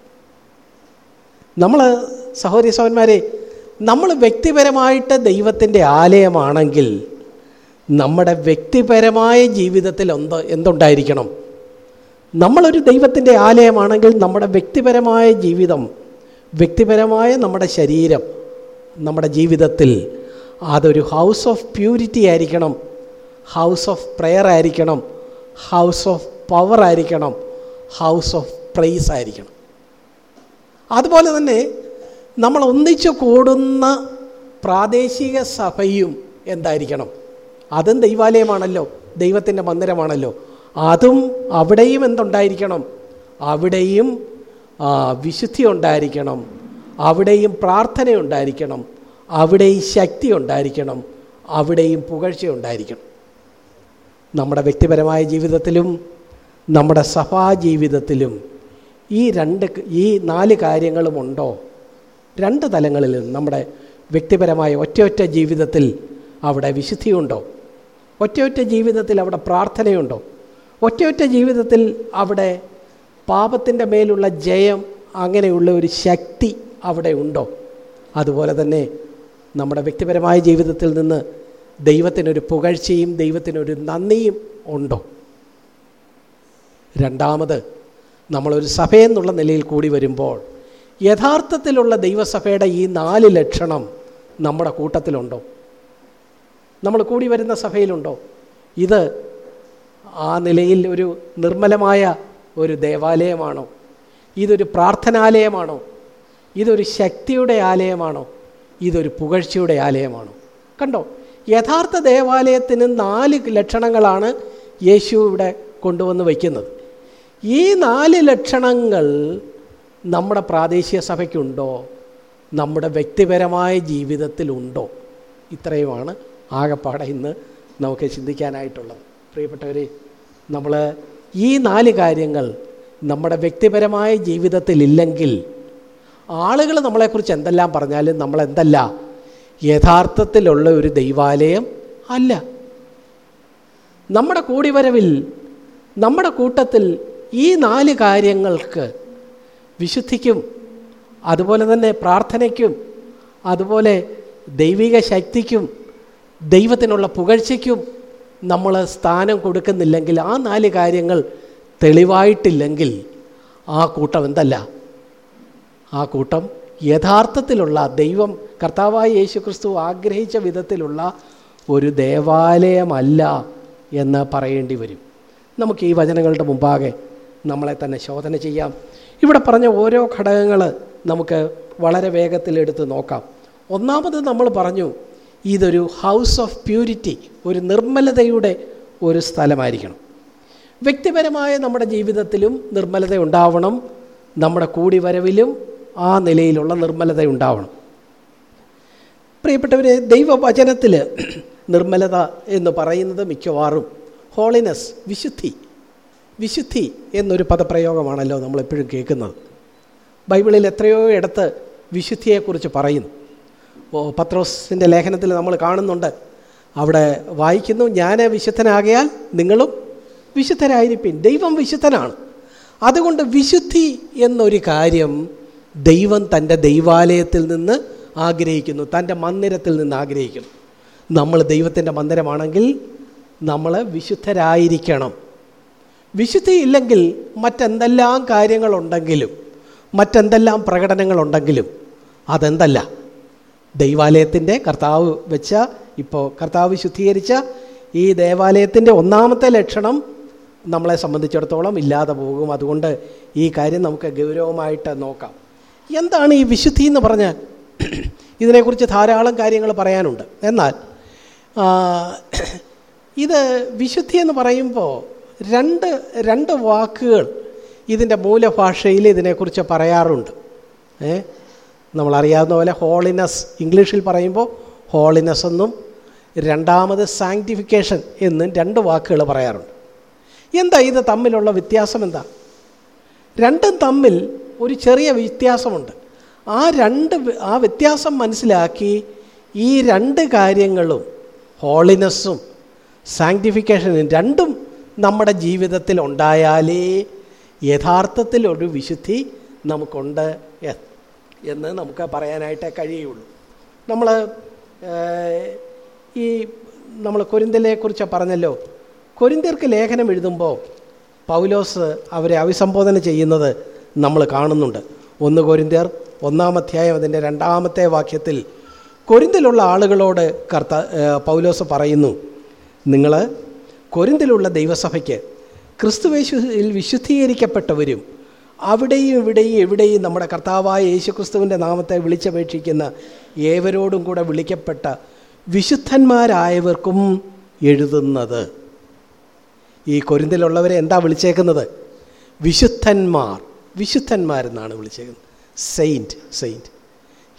നമ്മൾ സഹോദരി സഹോദരന്മാരെ നമ്മൾ വ്യക്തിപരമായിട്ട് ദൈവത്തിന്റെ ആലയമാണെങ്കിൽ നമ്മുടെ വ്യക്തിപരമായ ജീവിതത്തിൽ എന്ത് എന്തുണ്ടായിരിക്കണം? നമ്മളൊരു ദൈവത്തിന്റെ ആലയമാണെങ്കിൽ നമ്മുടെ വ്യക്തിപരമായ ജീവിതം വ്യക്തിപരമായ നമ്മുടെ ശരീരം നമ്മുടെ ജീവിതത്തിൽ അതൊരു ഹൗസ് ഓഫ് പ്യൂരിറ്റി ആയിരിക്കണം. ഹൗസ് ഓഫ് പ്രെയർ ആയിരിക്കണം. ഹൗസ് ഓഫ് പവർ ആയിരിക്കണം. ഹൗസ് ഓഫ് പ്രൈസ് ആയിരിക്കണം. അതുപോലെ തന്നെ നമ്മൾ ഒന്നിച്ചു കൂടുന്ന പ്രാദേശിക സഭയും എന്തായിരിക്കണം? അതും ദൈവാലയമാണല്ലോ ദൈവത്തിന്റെ മന്ദിരമാണല്ലോ. അതും അവിടെയും എന്തുണ്ടായിരിക്കണം? അവിടെയും വിശുദ്ധി ഉണ്ടായിരിക്കണം. അവിടെയും പ്രാർത്ഥന ഉണ്ടായിരിക്കണം. അവിടെയും ശക്തി ഉണ്ടായിരിക്കണം. അവിടെയും പുകഴ്ച ഉണ്ടായിരിക്കണം. നമ്മുടെ വ്യക്തിപരമായ ജീവിതത്തിലും നമ്മുടെ സഭാ ജീവിതത്തിലും ഈ രണ്ട് ഈ നാല് കാര്യങ്ങളുമുണ്ടോ? രണ്ട് തലങ്ങളിൽ നമ്മുടെ വ്യക്തിപരമായ ഒറ്റയൊറ്റ ജീവിതത്തിൽ അവിടെ വിശുദ്ധിയുണ്ടോ? ഒറ്റയൊറ്റ ജീവിതത്തിൽ അവിടെ പ്രാർത്ഥനയുണ്ടോ? ഒറ്റയൊറ്റ ജീവിതത്തിൽ അവിടെ പാപത്തിന്റെ മേലുള്ള ജയം അങ്ങനെയുള്ള ഒരു ശക്തി അവിടെ ഉണ്ടോ? അതുപോലെ തന്നെ നമ്മുടെ വ്യക്തിപരമായ ജീവിതത്തിൽ നിന്ന് ദൈവത്തിനൊരു പുകഴ്ചയും ദൈവത്തിനൊരു നന്ദിയും ഉണ്ടോ? രണ്ടാമത് നമ്മളൊരു സഭയെന്നുള്ള നിലയിൽ കൂടി വരുമ്പോൾ യഥാർത്ഥത്തിലുള്ള ദൈവസഭയുടെ ഈ നാല് ലക്ഷണം നമ്മുടെ കൂട്ടത്തിലുണ്ടോ? നമ്മൾ കൂടി വരുന്ന സഭയിലുണ്ടോ? ഇത് ആ നിലയിൽ ഒരു നിർമ്മലമായ ഒരു ദേവാലയമാണോ? ഇതൊരു പ്രാർത്ഥനാലയമാണോ? ഇതൊരു ശക്തിയുടെ ആലയമാണോ? ഇതൊരു പുകഴ്ചയുടെ ആലയമാണോ? കണ്ടോ? യഥാർത്ഥ ദേവാലയത്തിന് നാല് ലക്ഷണങ്ങളാണ് യേശു ഇവിടെ കൊണ്ടുവന്ന് വയ്ക്കുന്നത്. ഈ നാല് ലക്ഷണങ്ങൾ നമ്മുടെ പ്രാദേശിക സഭയ്ക്കുണ്ടോ? നമ്മുടെ വ്യക്തിപരമായ ജീവിതത്തിലുണ്ടോ? ഇത്രയുമാണ് ആകപ്പാടെ ഇന്ന് നമുക്ക് ചിന്തിക്കാനായിട്ടുള്ളത്. പ്രിയപ്പെട്ടവരെ നമ്മൾ ഈ നാല് കാര്യങ്ങൾ നമ്മുടെ വ്യക്തിപരമായ ജീവിതത്തിലില്ലെങ്കിൽ ആളുകൾ നമ്മളെക്കുറിച്ച് എന്തെല്ലാം പറഞ്ഞാലും നമ്മളെന്തല്ല യഥാർത്ഥത്തിലുള്ള ഒരു ദൈവാലയം അല്ല. നമ്മുടെ കൂടിവരവിൽ നമ്മുടെ കൂട്ടത്തിൽ ഈ നാല് കാര്യങ്ങൾക്ക് വിശുദ്ധിക്കും അതുപോലെ തന്നെ പ്രാർത്ഥനയ്ക്കും അതുപോലെ ദൈവിക ശക്തിക്കും ദൈവത്തിനുള്ള പുകഴ്ചയ്ക്കും നമ്മൾ സ്ഥാനം കൊടുക്കുന്നില്ലെങ്കിൽ ആ നാല് കാര്യങ്ങൾ തെളിവായിട്ടില്ലെങ്കിൽ ആ കൂട്ടം എന്തല്ല? ആ കൂട്ടം യഥാർത്ഥത്തിലുള്ള ദൈവം കർത്താവായ യേശു ക്രിസ്തു ആഗ്രഹിച്ച വിധത്തിലുള്ള ഒരു ദേവാലയമല്ല എന്ന് പറയേണ്ടി വരും. നമുക്ക് ഈ വചനങ്ങളുടെ മുമ്പാകെ നമ്മളെ തന്നെ ശോധന ചെയ്യാം. ഇവിടെ പറഞ്ഞ ഓരോ ഘടകങ്ങൾ നമുക്ക് വളരെ വേഗത്തിൽ എടുത്ത് നോക്കാം. ഒന്നാമത് നമ്മൾ പറഞ്ഞു ഇതൊരു ഹൗസ് ഓഫ് പ്യൂരിറ്റി ഒരു നിർമ്മലതയുടെ ഒരു സ്ഥലമായിരിക്കണം. വ്യക്തിപരമായ നമ്മുടെ ജീവിതത്തിലും നിർമ്മലത ഉണ്ടാവണം. നമ്മുടെ കൂടിവരവിലും ആ നിലയിലുള്ള നിർമ്മലത ഉണ്ടാവണം. പ്രിയപ്പെട്ടവരെ ദൈവവചനത്തിൽ നിർമ്മലത എന്ന് പറയുന്നത് മിക്കവാറും ഹോളിനെസ് വിശുദ്ധി വിശുദ്ധി എന്നൊരു പദപ്രയോഗമാണല്ലോ നമ്മളെപ്പോഴും കേൾക്കുന്നത്. ബൈബിളിൽ എത്രയോ ഇടത്ത് വിശുദ്ധിയെക്കുറിച്ച് പറയുന്നു. ഓ പത്രോസിന്റെ ലേഖനത്തിൽ നമ്മൾ കാണുന്നുണ്ട്. അവിടെ വായിക്കുന്നു ഞാൻ വിശുദ്ധനാകയാൽ നിങ്ങളും വിശുദ്ധരായിരിക്കും ദൈവം വിശുദ്ധനാണ്. അതുകൊണ്ട് വിശുദ്ധി എന്നൊരു കാര്യം ദൈവം തന്റെ ദൈവാലയത്തിൽ നിന്ന് ആഗ്രഹിക്കുന്നു തന്റെ മന്ദിരത്തിൽ നിന്ന് ആഗ്രഹിക്കുന്നു. നമ്മൾ ദൈവത്തിന്റെ മന്ദിരമാണെങ്കിൽ നമ്മൾ വിശുദ്ധരായിരിക്കണം. വിശുദ്ധി ഇല്ലെങ്കിൽ മറ്റെന്തെല്ലാം കാര്യങ്ങളുണ്ടെങ്കിലും മറ്റെന്തെല്ലാം പ്രകടനങ്ങളുണ്ടെങ്കിലും അതെന്തല്ല. ദൈവാലയത്തിന്റെ കർത്താവ് വെച്ച ഇപ്പോൾ കർത്താവ് ശുദ്ധീകരിച്ച ഈ ദേവാലയത്തിന്റെ ഒന്നാമത്തെ ലക്ഷണം നമ്മളെ സംബന്ധിച്ചിടത്തോളം ഇല്ലാതെ പോകും. അതുകൊണ്ട് ഈ കാര്യം നമുക്ക് ഗൗരവമായിട്ട് നോക്കാം. എന്താണ് ഈ വിശുദ്ധി എന്ന് പറഞ്ഞാൽ? ഇതിനെക്കുറിച്ച് ധാരാളം കാര്യങ്ങൾ പറയാനുണ്ട്. എന്നാൽ ഇത് വിശുദ്ധി എന്ന് പറയുമ്പോൾ രണ്ട് രണ്ട് വാക്കുകൾ ഇതിന്റെ മൂലഭാഷയിൽ ഇതിനെക്കുറിച്ച് പറയാറുണ്ട്. ഏ? നമ്മളറിയാവുന്ന പോലെ ഹോളിനസ് ഇംഗ്ലീഷിൽ പറയുമ്പോൾ ഹോളിനസ് എന്നും രണ്ടാമത് സാങ്ക്ടിഫിക്കേഷൻ എന്നും രണ്ട് വാക്കുകൾ പറയാറുണ്ട്. എന്താ ഇത് തമ്മിലുള്ള വ്യത്യാസം എന്താ? രണ്ടും തമ്മിൽ ഒരു ചെറിയ വ്യത്യാസമുണ്ട്. ആ രണ്ട് ആ വ്യത്യാസം മനസ്സിലാക്കി ഈ രണ്ട് കാര്യങ്ങളും ഹോളിനസ്സും സാങ്ക്ടിഫിക്കേഷനും രണ്ടും നമ്മുടെ ജീവിതത്തിൽ ഉണ്ടായാലേ യഥാർത്ഥത്തിൽ ഒരു വിശുദ്ധി നമുക്കുണ്ട് എന്ന് നമുക്ക് പറയാനായിട്ട് കഴിയുള്ളൂ. നമ്മൾ ഈ നമ്മൾ കൊരിന്തലെക്കുറിച്ച് പറഞ്ഞല്ലോ. കൊരിന്തിർക്ക് ലേഖനം എഴുതുമ്പോൾ പൗലോസ് അവരെ അഭിസംബോധന ചെയ്യുന്നത് നമ്മൾ കാണുന്നുണ്ട്. ഒന്ന് കൊരിന്തർ ഒന്നാം അധ്യായം അതിന്റെ രണ്ടാമത്തെ വാക്യത്തിൽ കൊരിന്തിലുള്ള ആളുകളോട് കർത്ത പൗലോസ് പറയുന്നു നിങ്ങൾ കൊരിന്തിലുള്ള ദൈവസഭയ്ക്ക് ക്രിസ്തുവേശുവിൽ വിശുദ്ധീകരിക്കപ്പെട്ടവരും അവിടെയും ഇവിടെയും എവിടെയും നമ്മുടെ കർത്താവായ യേശുക്രിസ്തുവിന്റെ നാമത്തെ വിളിച്ചപേക്ഷിക്കുന്ന ഏവരോടും കൂടെ വിളിക്കപ്പെട്ട വിശുദ്ധന്മാരായവർക്കും എഴുതുന്നത്. ഈ കൊരിന്തിലുള്ളവരെ എന്താ വിളിച്ചേക്കുന്നത്? വിശുദ്ധന്മാർ. വിശുദ്ധന്മാരെന്നാണ് വിളിച്ചേക്കുന്നത്. സെയിന്റ് സെയിന്റ്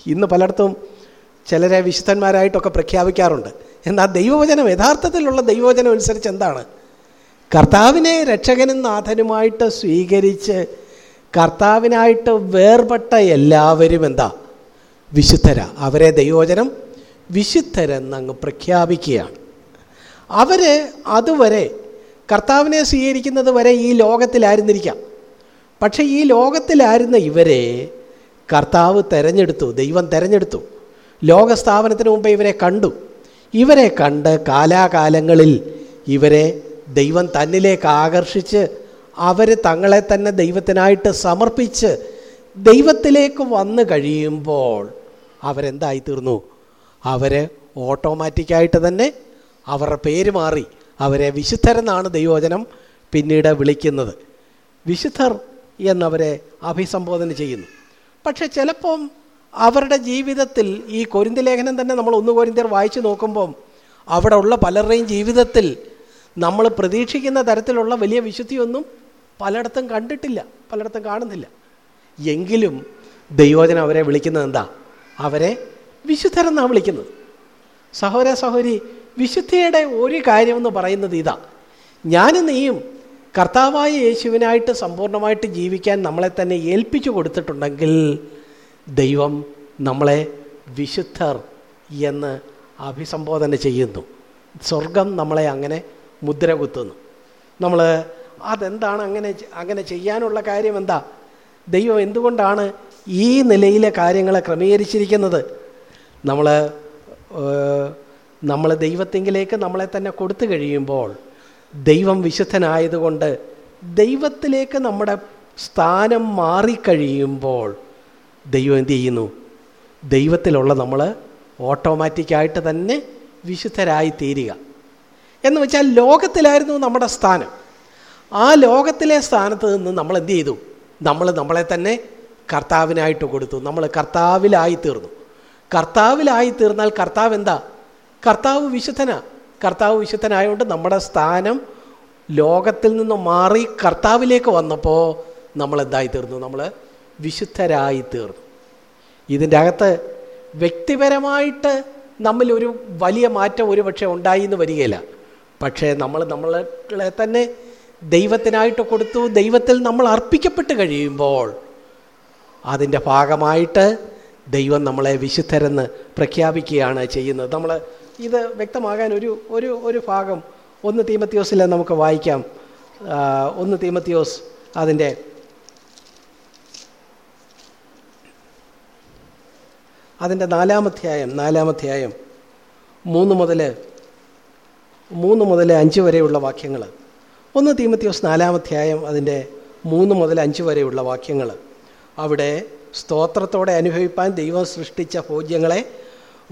ഇന്ന് പലയിടത്തും ചിലരെ വിശുദ്ധന്മാരായിട്ടൊക്കെ പ്രഖ്യാപിക്കാറുണ്ട്. എന്നാൽ ദൈവവചനം യഥാർത്ഥത്തിലുള്ള ദൈവവചനം അനുസരിച്ച് എന്താണ്? കർത്താവിനെ രക്ഷകനും നാഥനുമായിട്ട് സ്വീകരിച്ച് കർത്താവിനായിട്ട് വേർപെട്ട എല്ലാവരും എന്താ? വിശുദ്ധര. അവരെ ദൈവവചനം വിശുദ്ധരെന്നങ്ങ് പ്രഖ്യാപിക്കുകയാണ്. അവർ അതുവരെ കർത്താവിനെ സ്വീകരിക്കുന്നത് വരെ ഈ ലോകത്തിലായിരുന്നിരിക്കാം. പക്ഷേ ഈ ലോകത്തിലായിരുന്ന ഇവരെ കർത്താവ് തിരഞ്ഞെടുത്തു ദൈവം തിരഞ്ഞെടുത്തു. ലോകസ്ഥാപനത്തിന് മുമ്പേ ഇവരെ കണ്ടു. ഇവരെ കണ്ട് കാലാകാലങ്ങളിൽ ഇവരെ ദൈവം തന്നിലേക്ക് ആകർഷിച്ച് അവർ തങ്ങളെ തന്നെ ദൈവത്തിനായിട്ട് സമർപ്പിച്ച് ദൈവത്തിലേക്ക് വന്നു കഴിയുമ്പോൾ അവരെന്തായിത്തീർന്നു? അവർ ഓട്ടോമാറ്റിക്കായിട്ട് തന്നെ അവരുടെ പേര് മാറി അവരെ വിശുദ്ധരെന്നാണ് ദൈവവചനം പിന്നീട് വിളിക്കുന്നത്. വിശുദ്ധർ എന്നവരെ അഭിസംബോധന ചെയ്യുന്നു. പക്ഷേ ചിലപ്പം അവരുടെ ജീവിതത്തിൽ ഈ കൊരിന്തി ലേഖനം തന്നെ നമ്മൾ ഒന്ന് കൊരിന്തിയർ വായിച്ചു നോക്കുമ്പം അവിടെ ഉള്ള പലരുടെയും ജീവിതത്തിൽ നമ്മൾ പ്രതീക്ഷിക്കുന്ന തരത്തിലുള്ള വലിയ വിശുദ്ധിയൊന്നും പലയിടത്തും കണ്ടിട്ടില്ല പലയിടത്തും കാണുന്നില്ല. എങ്കിലും ദൈവോചനം അവരെ വിളിക്കുന്നത് എന്താ? അവരെ വിശുദ്ധരെന്നാണ് വിളിക്കുന്നത്. സഹോര സഹോരി വിശുദ്ധിയുടെ ഒരു കാര്യമെന്ന് പറയുന്നത് ഇതാ. ഞാനും നീയും കർത്താവായ യേശുവിനായിട്ട് സമ്പൂർണമായിട്ട് ജീവിക്കാൻ നമ്മളെ തന്നെ ഏൽപ്പിച്ചു കൊടുത്തിട്ടുണ്ടെങ്കിൽ ദൈവം നമ്മളെ വിശുദ്ധർ എന്ന് അഭിസംബോധന ചെയ്യുന്നു. സ്വർഗം നമ്മളെ അങ്ങനെ മുദ്ര കുത്തുന്നു. നമ്മൾ അതെന്താണ് അങ്ങനെ അങ്ങനെ ചെയ്യാനുള്ള കാര്യം എന്താ ദൈവം എന്തുകൊണ്ടാണ് ഈ നിലയിലെ കാര്യങ്ങളെ ക്രമീകരിച്ചിരിക്കുന്നത്? നമ്മൾ നമ്മൾ ദൈവത്തെങ്കിലേക്ക് നമ്മളെ തന്നെ കൊടുത്തു കഴിയുമ്പോൾ ദൈവം വിശുദ്ധനായതുകൊണ്ട് ദൈവത്തിലേക്ക് നമ്മുടെ സ്ഥാനം മാറിക്കഴിയുമ്പോൾ ദൈവം എന്ത് ചെയ്യുന്നു? ദൈവത്തിലുള്ള നമ്മൾ ഓട്ടോമാറ്റിക്കായിട്ട് തന്നെ വിശുദ്ധരായി തീരുക. എന്ന് വെച്ചാൽ ലോകത്തിലായിരുന്നു നമ്മുടെ സ്ഥാനം. ആ ലോകത്തിലെ സ്ഥാനത്ത് നിന്ന് നമ്മൾ എന്ത് ചെയ്തു? നമ്മൾ നമ്മളെ തന്നെ കർത്താവിനായിട്ട് കൊടുത്തു. നമ്മൾ കർത്താവിലായി തീർന്നു. കർത്താവിലായി തീർന്നാൽ കർത്താവ് എന്താ? കർത്താവ് വിശുദ്ധനാ. കർത്താവ് വിശുദ്ധനായതുകൊണ്ട് നമ്മുടെ സ്ഥാനം ലോകത്തിൽ നിന്ന് മാറി കർത്താവിലേക്ക് വന്നപ്പോൾ നമ്മൾ എന്തായി തീർന്നു? നമ്മൾ വിശുദ്ധരായി തീർന്നു. ഇതിന്റെ അകത്ത് വ്യക്തിപരമായിട്ട് നമ്മിൽ ഒരു വലിയ മാറ്റം ഒരു പക്ഷേ ഉണ്ടായി എന്ന് വരികയില്ല. പക്ഷേ നമ്മൾ നമ്മളെ തന്നെ ദൈവത്തിനായിട്ട് കൊടുത്തു ദൈവത്തിൽ നമ്മൾ അർപ്പിക്കപ്പെട്ട് കഴിയുമ്പോൾ അതിന്റെ ഭാഗമായിട്ട് ദൈവം നമ്മളെ വിശുദ്ധരെന്ന് പ്രഖ്യാപിക്കുകയാണ് ചെയ്യുന്നത്. നമ്മൾ ഇത് വ്യക്തമാകാൻ ഒരു ഒരു ഒരു ഭാഗം ഒന്ന് തീമത്തിയോസിലെ നമുക്ക് വായിക്കാം. ഒന്ന് തീമത്യോസ് അതിന്റെ അതിന്റെ നാലാമധ്യായം നാലാമധ്യായം മൂന്ന് മുതൽ മൂന്ന് മുതൽ അഞ്ച് വരെയുള്ള വാക്യങ്ങൾ ഒന്ന് തീമത്യോസ് നാലാമധ്യായം അതിന്റെ മൂന്ന് മുതൽ അഞ്ച് വരെയുള്ള വാക്യങ്ങൾ അവിടെ സ്തോത്രത്തോടെ അനുഭവിപ്പാൻ ദൈവം സൃഷ്ടിച്ച ഭോജ്യങ്ങളെ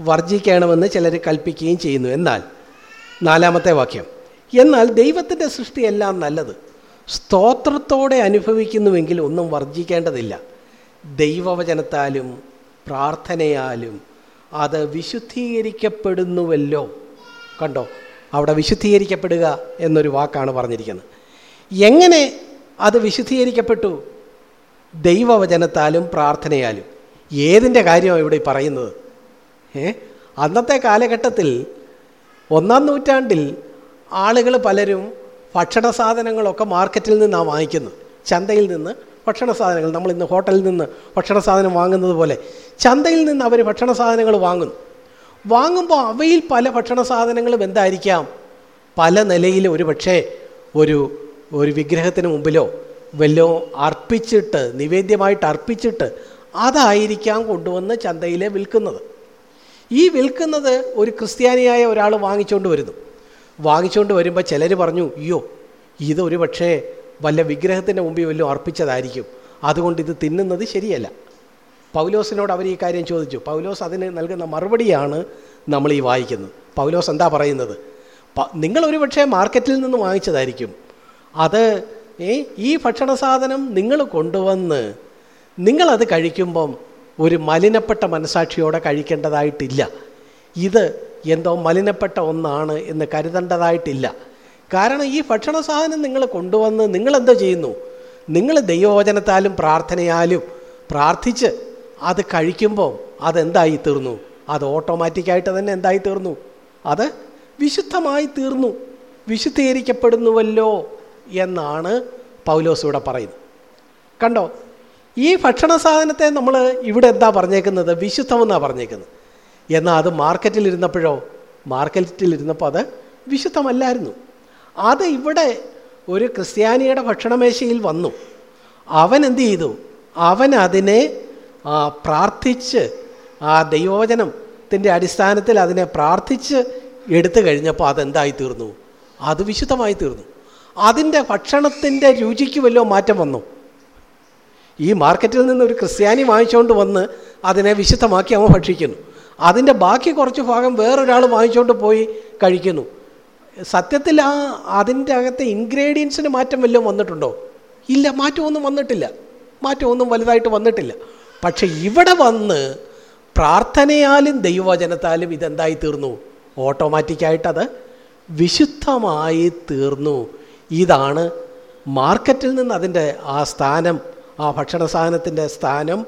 വർജിക്കണമെന്ന് ചിലർ കൽപ്പിക്കുകയും ചെയ്യുന്നു. എന്നാൽ നാലാമത്തെ വാക്യം എന്നാൽ ദൈവത്തിന്റെ സൃഷ്ടിയെല്ലാം നല്ലത്. സ്തോത്രത്തോടെ അനുഭവിക്കുന്നുവെങ്കിൽ ഒന്നും വർജിക്കേണ്ടതില്ല ദൈവവചനത്താലും പ്രാർത്ഥനയാലും അത് വിശുദ്ധീകരിക്കപ്പെടുന്നുവല്ലോ. കണ്ടോ? അവിടെ വിശുദ്ധീകരിക്കപ്പെടുക എന്നൊരു വാക്കാണ് പറഞ്ഞിരിക്കുന്നത്. എങ്ങനെ അത് വിശുദ്ധീകരിക്കപ്പെട്ടു? ദൈവവചനത്താലും പ്രാർത്ഥനയാലും. ഏതിന്റെ കാര്യമാണ് ഇവിടെ പറയുന്നത്? ഏ? അന്നത്തെ കാലഘട്ടത്തിൽ ഒന്നാം നൂറ്റാണ്ടിൽ ആളുകൾ പലരും ഭക്ഷണ സാധനങ്ങളൊക്കെ മാർക്കറ്റിൽ നിന്നാണ് വാങ്ങിക്കുന്നത്. ചന്തയിൽ നിന്ന് ഭക്ഷണ സാധനങ്ങൾ നമ്മൾ ഇന്ന് ഹോട്ടലിൽ നിന്ന് ഭക്ഷണ സാധനം വാങ്ങുന്നത് പോലെ ചന്തയിൽ നിന്ന് അവർ ഭക്ഷണ സാധനങ്ങൾ വാങ്ങുന്നു. വാങ്ങുമ്പോൾ അവയിൽ പല ഭക്ഷണ സാധനങ്ങളും എന്തായിരിക്കാം? പല നിലയിൽ ഒരു പക്ഷേ ഒരു ഒരു വിഗ്രഹത്തിന് മുമ്പിലോ വല്ലോ അർപ്പിച്ചിട്ട് നിവേദ്യമായിട്ട് അർപ്പിച്ചിട്ട് അതായിരിക്കാം കൊണ്ടുവന്ന് ചന്തയിൽ വിൽക്കുന്നത്. ഈ വിൽക്കുന്നത് ഒരു ക്രിസ്ത്യാനിയായ ഒരാൾ വാങ്ങിച്ചുകൊണ്ട് വരുന്നു. വാങ്ങിച്ചുകൊണ്ട് വരുമ്പോൾ ചിലർ പറഞ്ഞു അയ്യോ ഇതൊരു പക്ഷേ വല്ല വിഗ്രഹത്തിന്റെ മുമ്പിൽ വല്ലതും അർപ്പിച്ചതായിരിക്കും. അതുകൊണ്ട് ഇത് തിന്നുന്നത് ശരിയല്ല. പൗലോസിനോട് അവർ ഈ കാര്യം ചോദിച്ചു. പൗലോസ് അതിന് നൽകുന്ന മറുപടിയാണ് നമ്മൾ ഈ വായിക്കുന്നത്. പൗലോസ് എന്താ പറയുന്നത്? നിങ്ങൾ ഒരു പക്ഷേ മാർക്കറ്റിൽ നിന്ന് വാങ്ങിച്ചതായിരിക്കും. അത് ഈ ഭക്ഷണ സാധനം നിങ്ങൾ കൊണ്ടുവന്ന് നിങ്ങളത് കഴിക്കുമ്പം ഒരു മലിനപ്പെട്ട മനസാക്ഷിയോടെ കഴിക്കേണ്ടതായിട്ടില്ല. ഇത് എന്തോ മലിനപ്പെട്ട ഒന്നാണ് എന്ന് കരുതേണ്ടതായിട്ടില്ല. കാരണം ഈ ഭക്ഷണ സാധനം നിങ്ങൾ കൊണ്ടുവന്ന് നിങ്ങളെന്തോ ചെയ്യുന്നു? നിങ്ങൾ ദൈവവചനത്താലും പ്രാർത്ഥനയാലും പ്രാർത്ഥിച്ച് അത് കഴിക്കുമ്പോൾ അതെന്തായി തീർന്നു? അത് ഓട്ടോമാറ്റിക്കായിട്ട് തന്നെ എന്തായി തീർന്നു? അത് വിശുദ്ധമായി തീർന്നു. വിശുദ്ധീകരിക്കപ്പെടുന്നുവല്ലോ എന്നാണ് പൗലോസ് ഇവിടെ പറയുന്നത്. കണ്ടോ? ഈ ഭക്ഷണ സാധനത്തെ നമ്മൾ ഇവിടെ എന്താ പറഞ്ഞേക്കുന്നത്? വിശുദ്ധമെന്നാണ് പറഞ്ഞേക്കുന്നത്. എന്നാൽ അത് മാർക്കറ്റിലിരുന്നപ്പോഴോ? മാർക്കറ്റിലിരുന്നപ്പോൾ അത് വിശുദ്ധമല്ലായിരുന്നു. അത് ഇവിടെ ഒരു ക്രിസ്ത്യാനിയുടെ ഭക്ഷണമേശയിൽ വന്നു. അവൻ എന്ത് ചെയ്തു? അവൻ അതിനെ പ്രാർത്ഥിച്ച് ആ ദൈവോചനത്തിന്റെ അടിസ്ഥാനത്തിൽ അതിനെ പ്രാർത്ഥിച്ച് എടുത്തു കഴിഞ്ഞപ്പോൾ അതെന്തായി തീർന്നു? അത് വിശുദ്ധമായി തീർന്നു. അതിന്റെ ഭക്ഷണത്തിന്റെ രുചിക്ക് വല്ലോ മാറ്റം വന്നു. ഈ മാർക്കറ്റിൽ നിന്ന് ഒരു ക്രിസ്ത്യാനി വാങ്ങിച്ചുകൊണ്ട് വന്ന് അതിനെ വിശുദ്ധമാക്കി അവൻ ഭക്ഷിക്കുന്നു. അതിന്റെ ബാക്കി കുറച്ച് ഭാഗം വേറൊരാൾ വാങ്ങിച്ചുകൊണ്ട് പോയി കഴിക്കുന്നു. സത്യത്തിൽ ആ അതിന്റെ അകത്തെ ഇൻഗ്രീഡിയൻസിന് മാറ്റം വല്ലതും വന്നിട്ടുണ്ടോ? ഇല്ല മാറ്റമൊന്നും വന്നിട്ടില്ല. മാറ്റമൊന്നും വലുതായിട്ട് വന്നിട്ടില്ല. പക്ഷെ ഇവിടെ വന്ന് പ്രാർത്ഥനയാലും ദൈവവചനത്താലും ഇതെന്തായി തീർന്നു? ഓട്ടോമാറ്റിക്കായിട്ടത് വിശുദ്ധമായി തീർന്നു. ഇതാണ് മാർക്കറ്റിൽ നിന്ന് അതിന്റെ ആ സ്ഥാനം ആ ഭക്ഷണ സാധനത്തിന്റെ സ്ഥാനം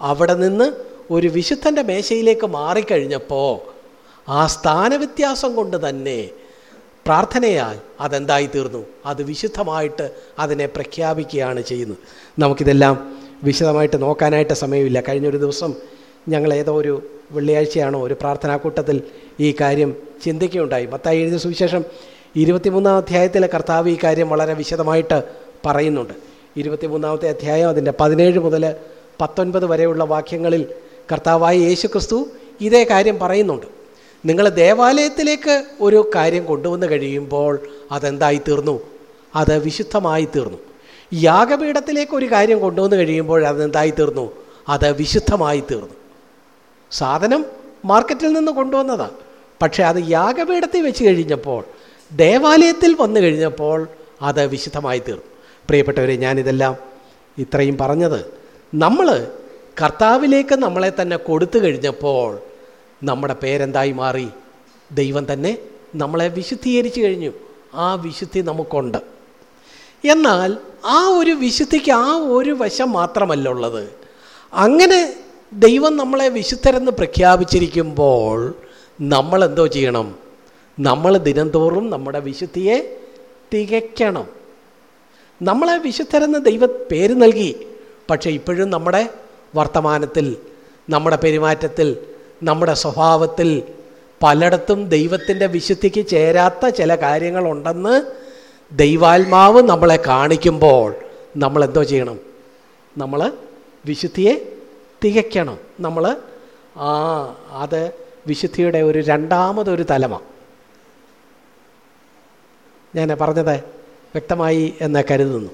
അവിടെ നിന്ന് ഒരു വിശുദ്ധന്റെ മേശയിലേക്ക് മാറിക്കഴിഞ്ഞപ്പോൾ ആ സ്ഥാനവ്യത്യാസം കൊണ്ട് തന്നെ പ്രാർത്ഥനയാൽ അതെന്തായി തീർന്നു അത് വിശുദ്ധമായിട്ട് അതിനെ പ്രഖ്യാപിക്കുകയാണ് ചെയ്യുന്നത്. നമുക്കിതെല്ലാം വിശദമായിട്ട് നോക്കാനായിട്ട് സമയമില്ല. കഴിഞ്ഞൊരു ദിവസം ഞങ്ങൾ ഏതോ ഒരു വെള്ളിയാഴ്ചയാണോ ഒരു പ്രാർത്ഥനാക്കൂട്ടത്തിൽ ഈ കാര്യം ചിന്തിക്കുകയുണ്ടായി. മത്തായി എഴുതിയ സുവിശേഷം ഇരുപത്തിമൂന്നാം അധ്യായത്തിലെ കർത്താവ് ഈ കാര്യം വളരെ വിശദമായിട്ട് പറയുന്നുണ്ട്. ഇരുപത്തിമൂന്നാമത്തെ അധ്യായം അതിന്റെ പതിനേഴ് മുതൽ പത്തൊൻപത് വരെയുള്ള വാക്യങ്ങളിൽ കർത്താവായ യേശു ഇതേ കാര്യം പറയുന്നുണ്ട്. നിങ്ങൾ ദേവാലയത്തിലേക്ക് ഒരു കാര്യം കൊണ്ടുവന്ന് കഴിയുമ്പോൾ അതെന്തായി തീർന്നു? അത് വിശുദ്ധമായി തീർന്നു. യാഗപീഠത്തിലേക്ക് ഒരു കാര്യം കൊണ്ടുവന്ന് കഴിയുമ്പോൾ അതെന്തായി തീർന്നു? അത് വിശുദ്ധമായി തീർന്നു. സാധനം മാർക്കറ്റിൽ നിന്ന് കൊണ്ടുവന്നതാണ് പക്ഷേ അത് യാഗപീഠത്തിൽ വെച്ച് കഴിഞ്ഞപ്പോൾ ദേവാലയത്തിൽ വന്നു കഴിഞ്ഞപ്പോൾ അത് വിശുദ്ധമായി തീർന്നു. പ്രിയപ്പെട്ടവരെ ഞാനിതെല്ലാം ഇത്രയും പറഞ്ഞത് നമ്മൾ കർത്താവിലേക്ക് നമ്മളെ തന്നെ കൊടുത്തു കഴിഞ്ഞപ്പോൾ നമ്മുടെ പേരെന്തായി മാറി? ദൈവം തന്നെ നമ്മളെ വിശുദ്ധീകരിച്ചു കഴിഞ്ഞു. ആ വിശുദ്ധി നമുക്കുണ്ട്. എന്നാൽ ആ ഒരു വിശുദ്ധിക്ക് ആ ഒരു വശം മാത്രമല്ല ഉള്ളത്. അങ്ങനെ ദൈവം നമ്മളെ വിശുദ്ധരെന്ന് പ്രഖ്യാപിച്ചിരിക്കുമ്പോൾ നമ്മൾ എന്തോ ചെയ്യണം? നമ്മൾ ദിനംതോറും നമ്മുടെ വിശുദ്ധിയെ തികയ്ക്കണം. നമ്മളെ വിശുദ്ധരെന്ന് ദൈവ പേര് നൽകി. പക്ഷേ ഇപ്പോഴും നമ്മുടെ വർത്തമാനത്തിൽ നമ്മുടെ പെരുമാറ്റത്തിൽ നമ്മുടെ സ്വഭാവത്തിൽ പലയിടത്തും ദൈവത്തിന്റെ വിശുദ്ധിക്ക് ചേരാത്ത ചില കാര്യങ്ങളുണ്ടെന്ന് ദൈവാത്മാവ് നമ്മളെ കാണിക്കുമ്പോൾ നമ്മൾ എന്തോ ചെയ്യണം? നമ്മൾ വിശുദ്ധിയെ തികയ്ക്കണം. നമ്മൾ ആ അത് വിശുദ്ധിയുടെ ഒരു രണ്ടാമതൊരു തലമാണ് ഞാൻ പറഞ്ഞത് വ്യക്തമായി എന്ന് കരുതുന്നു.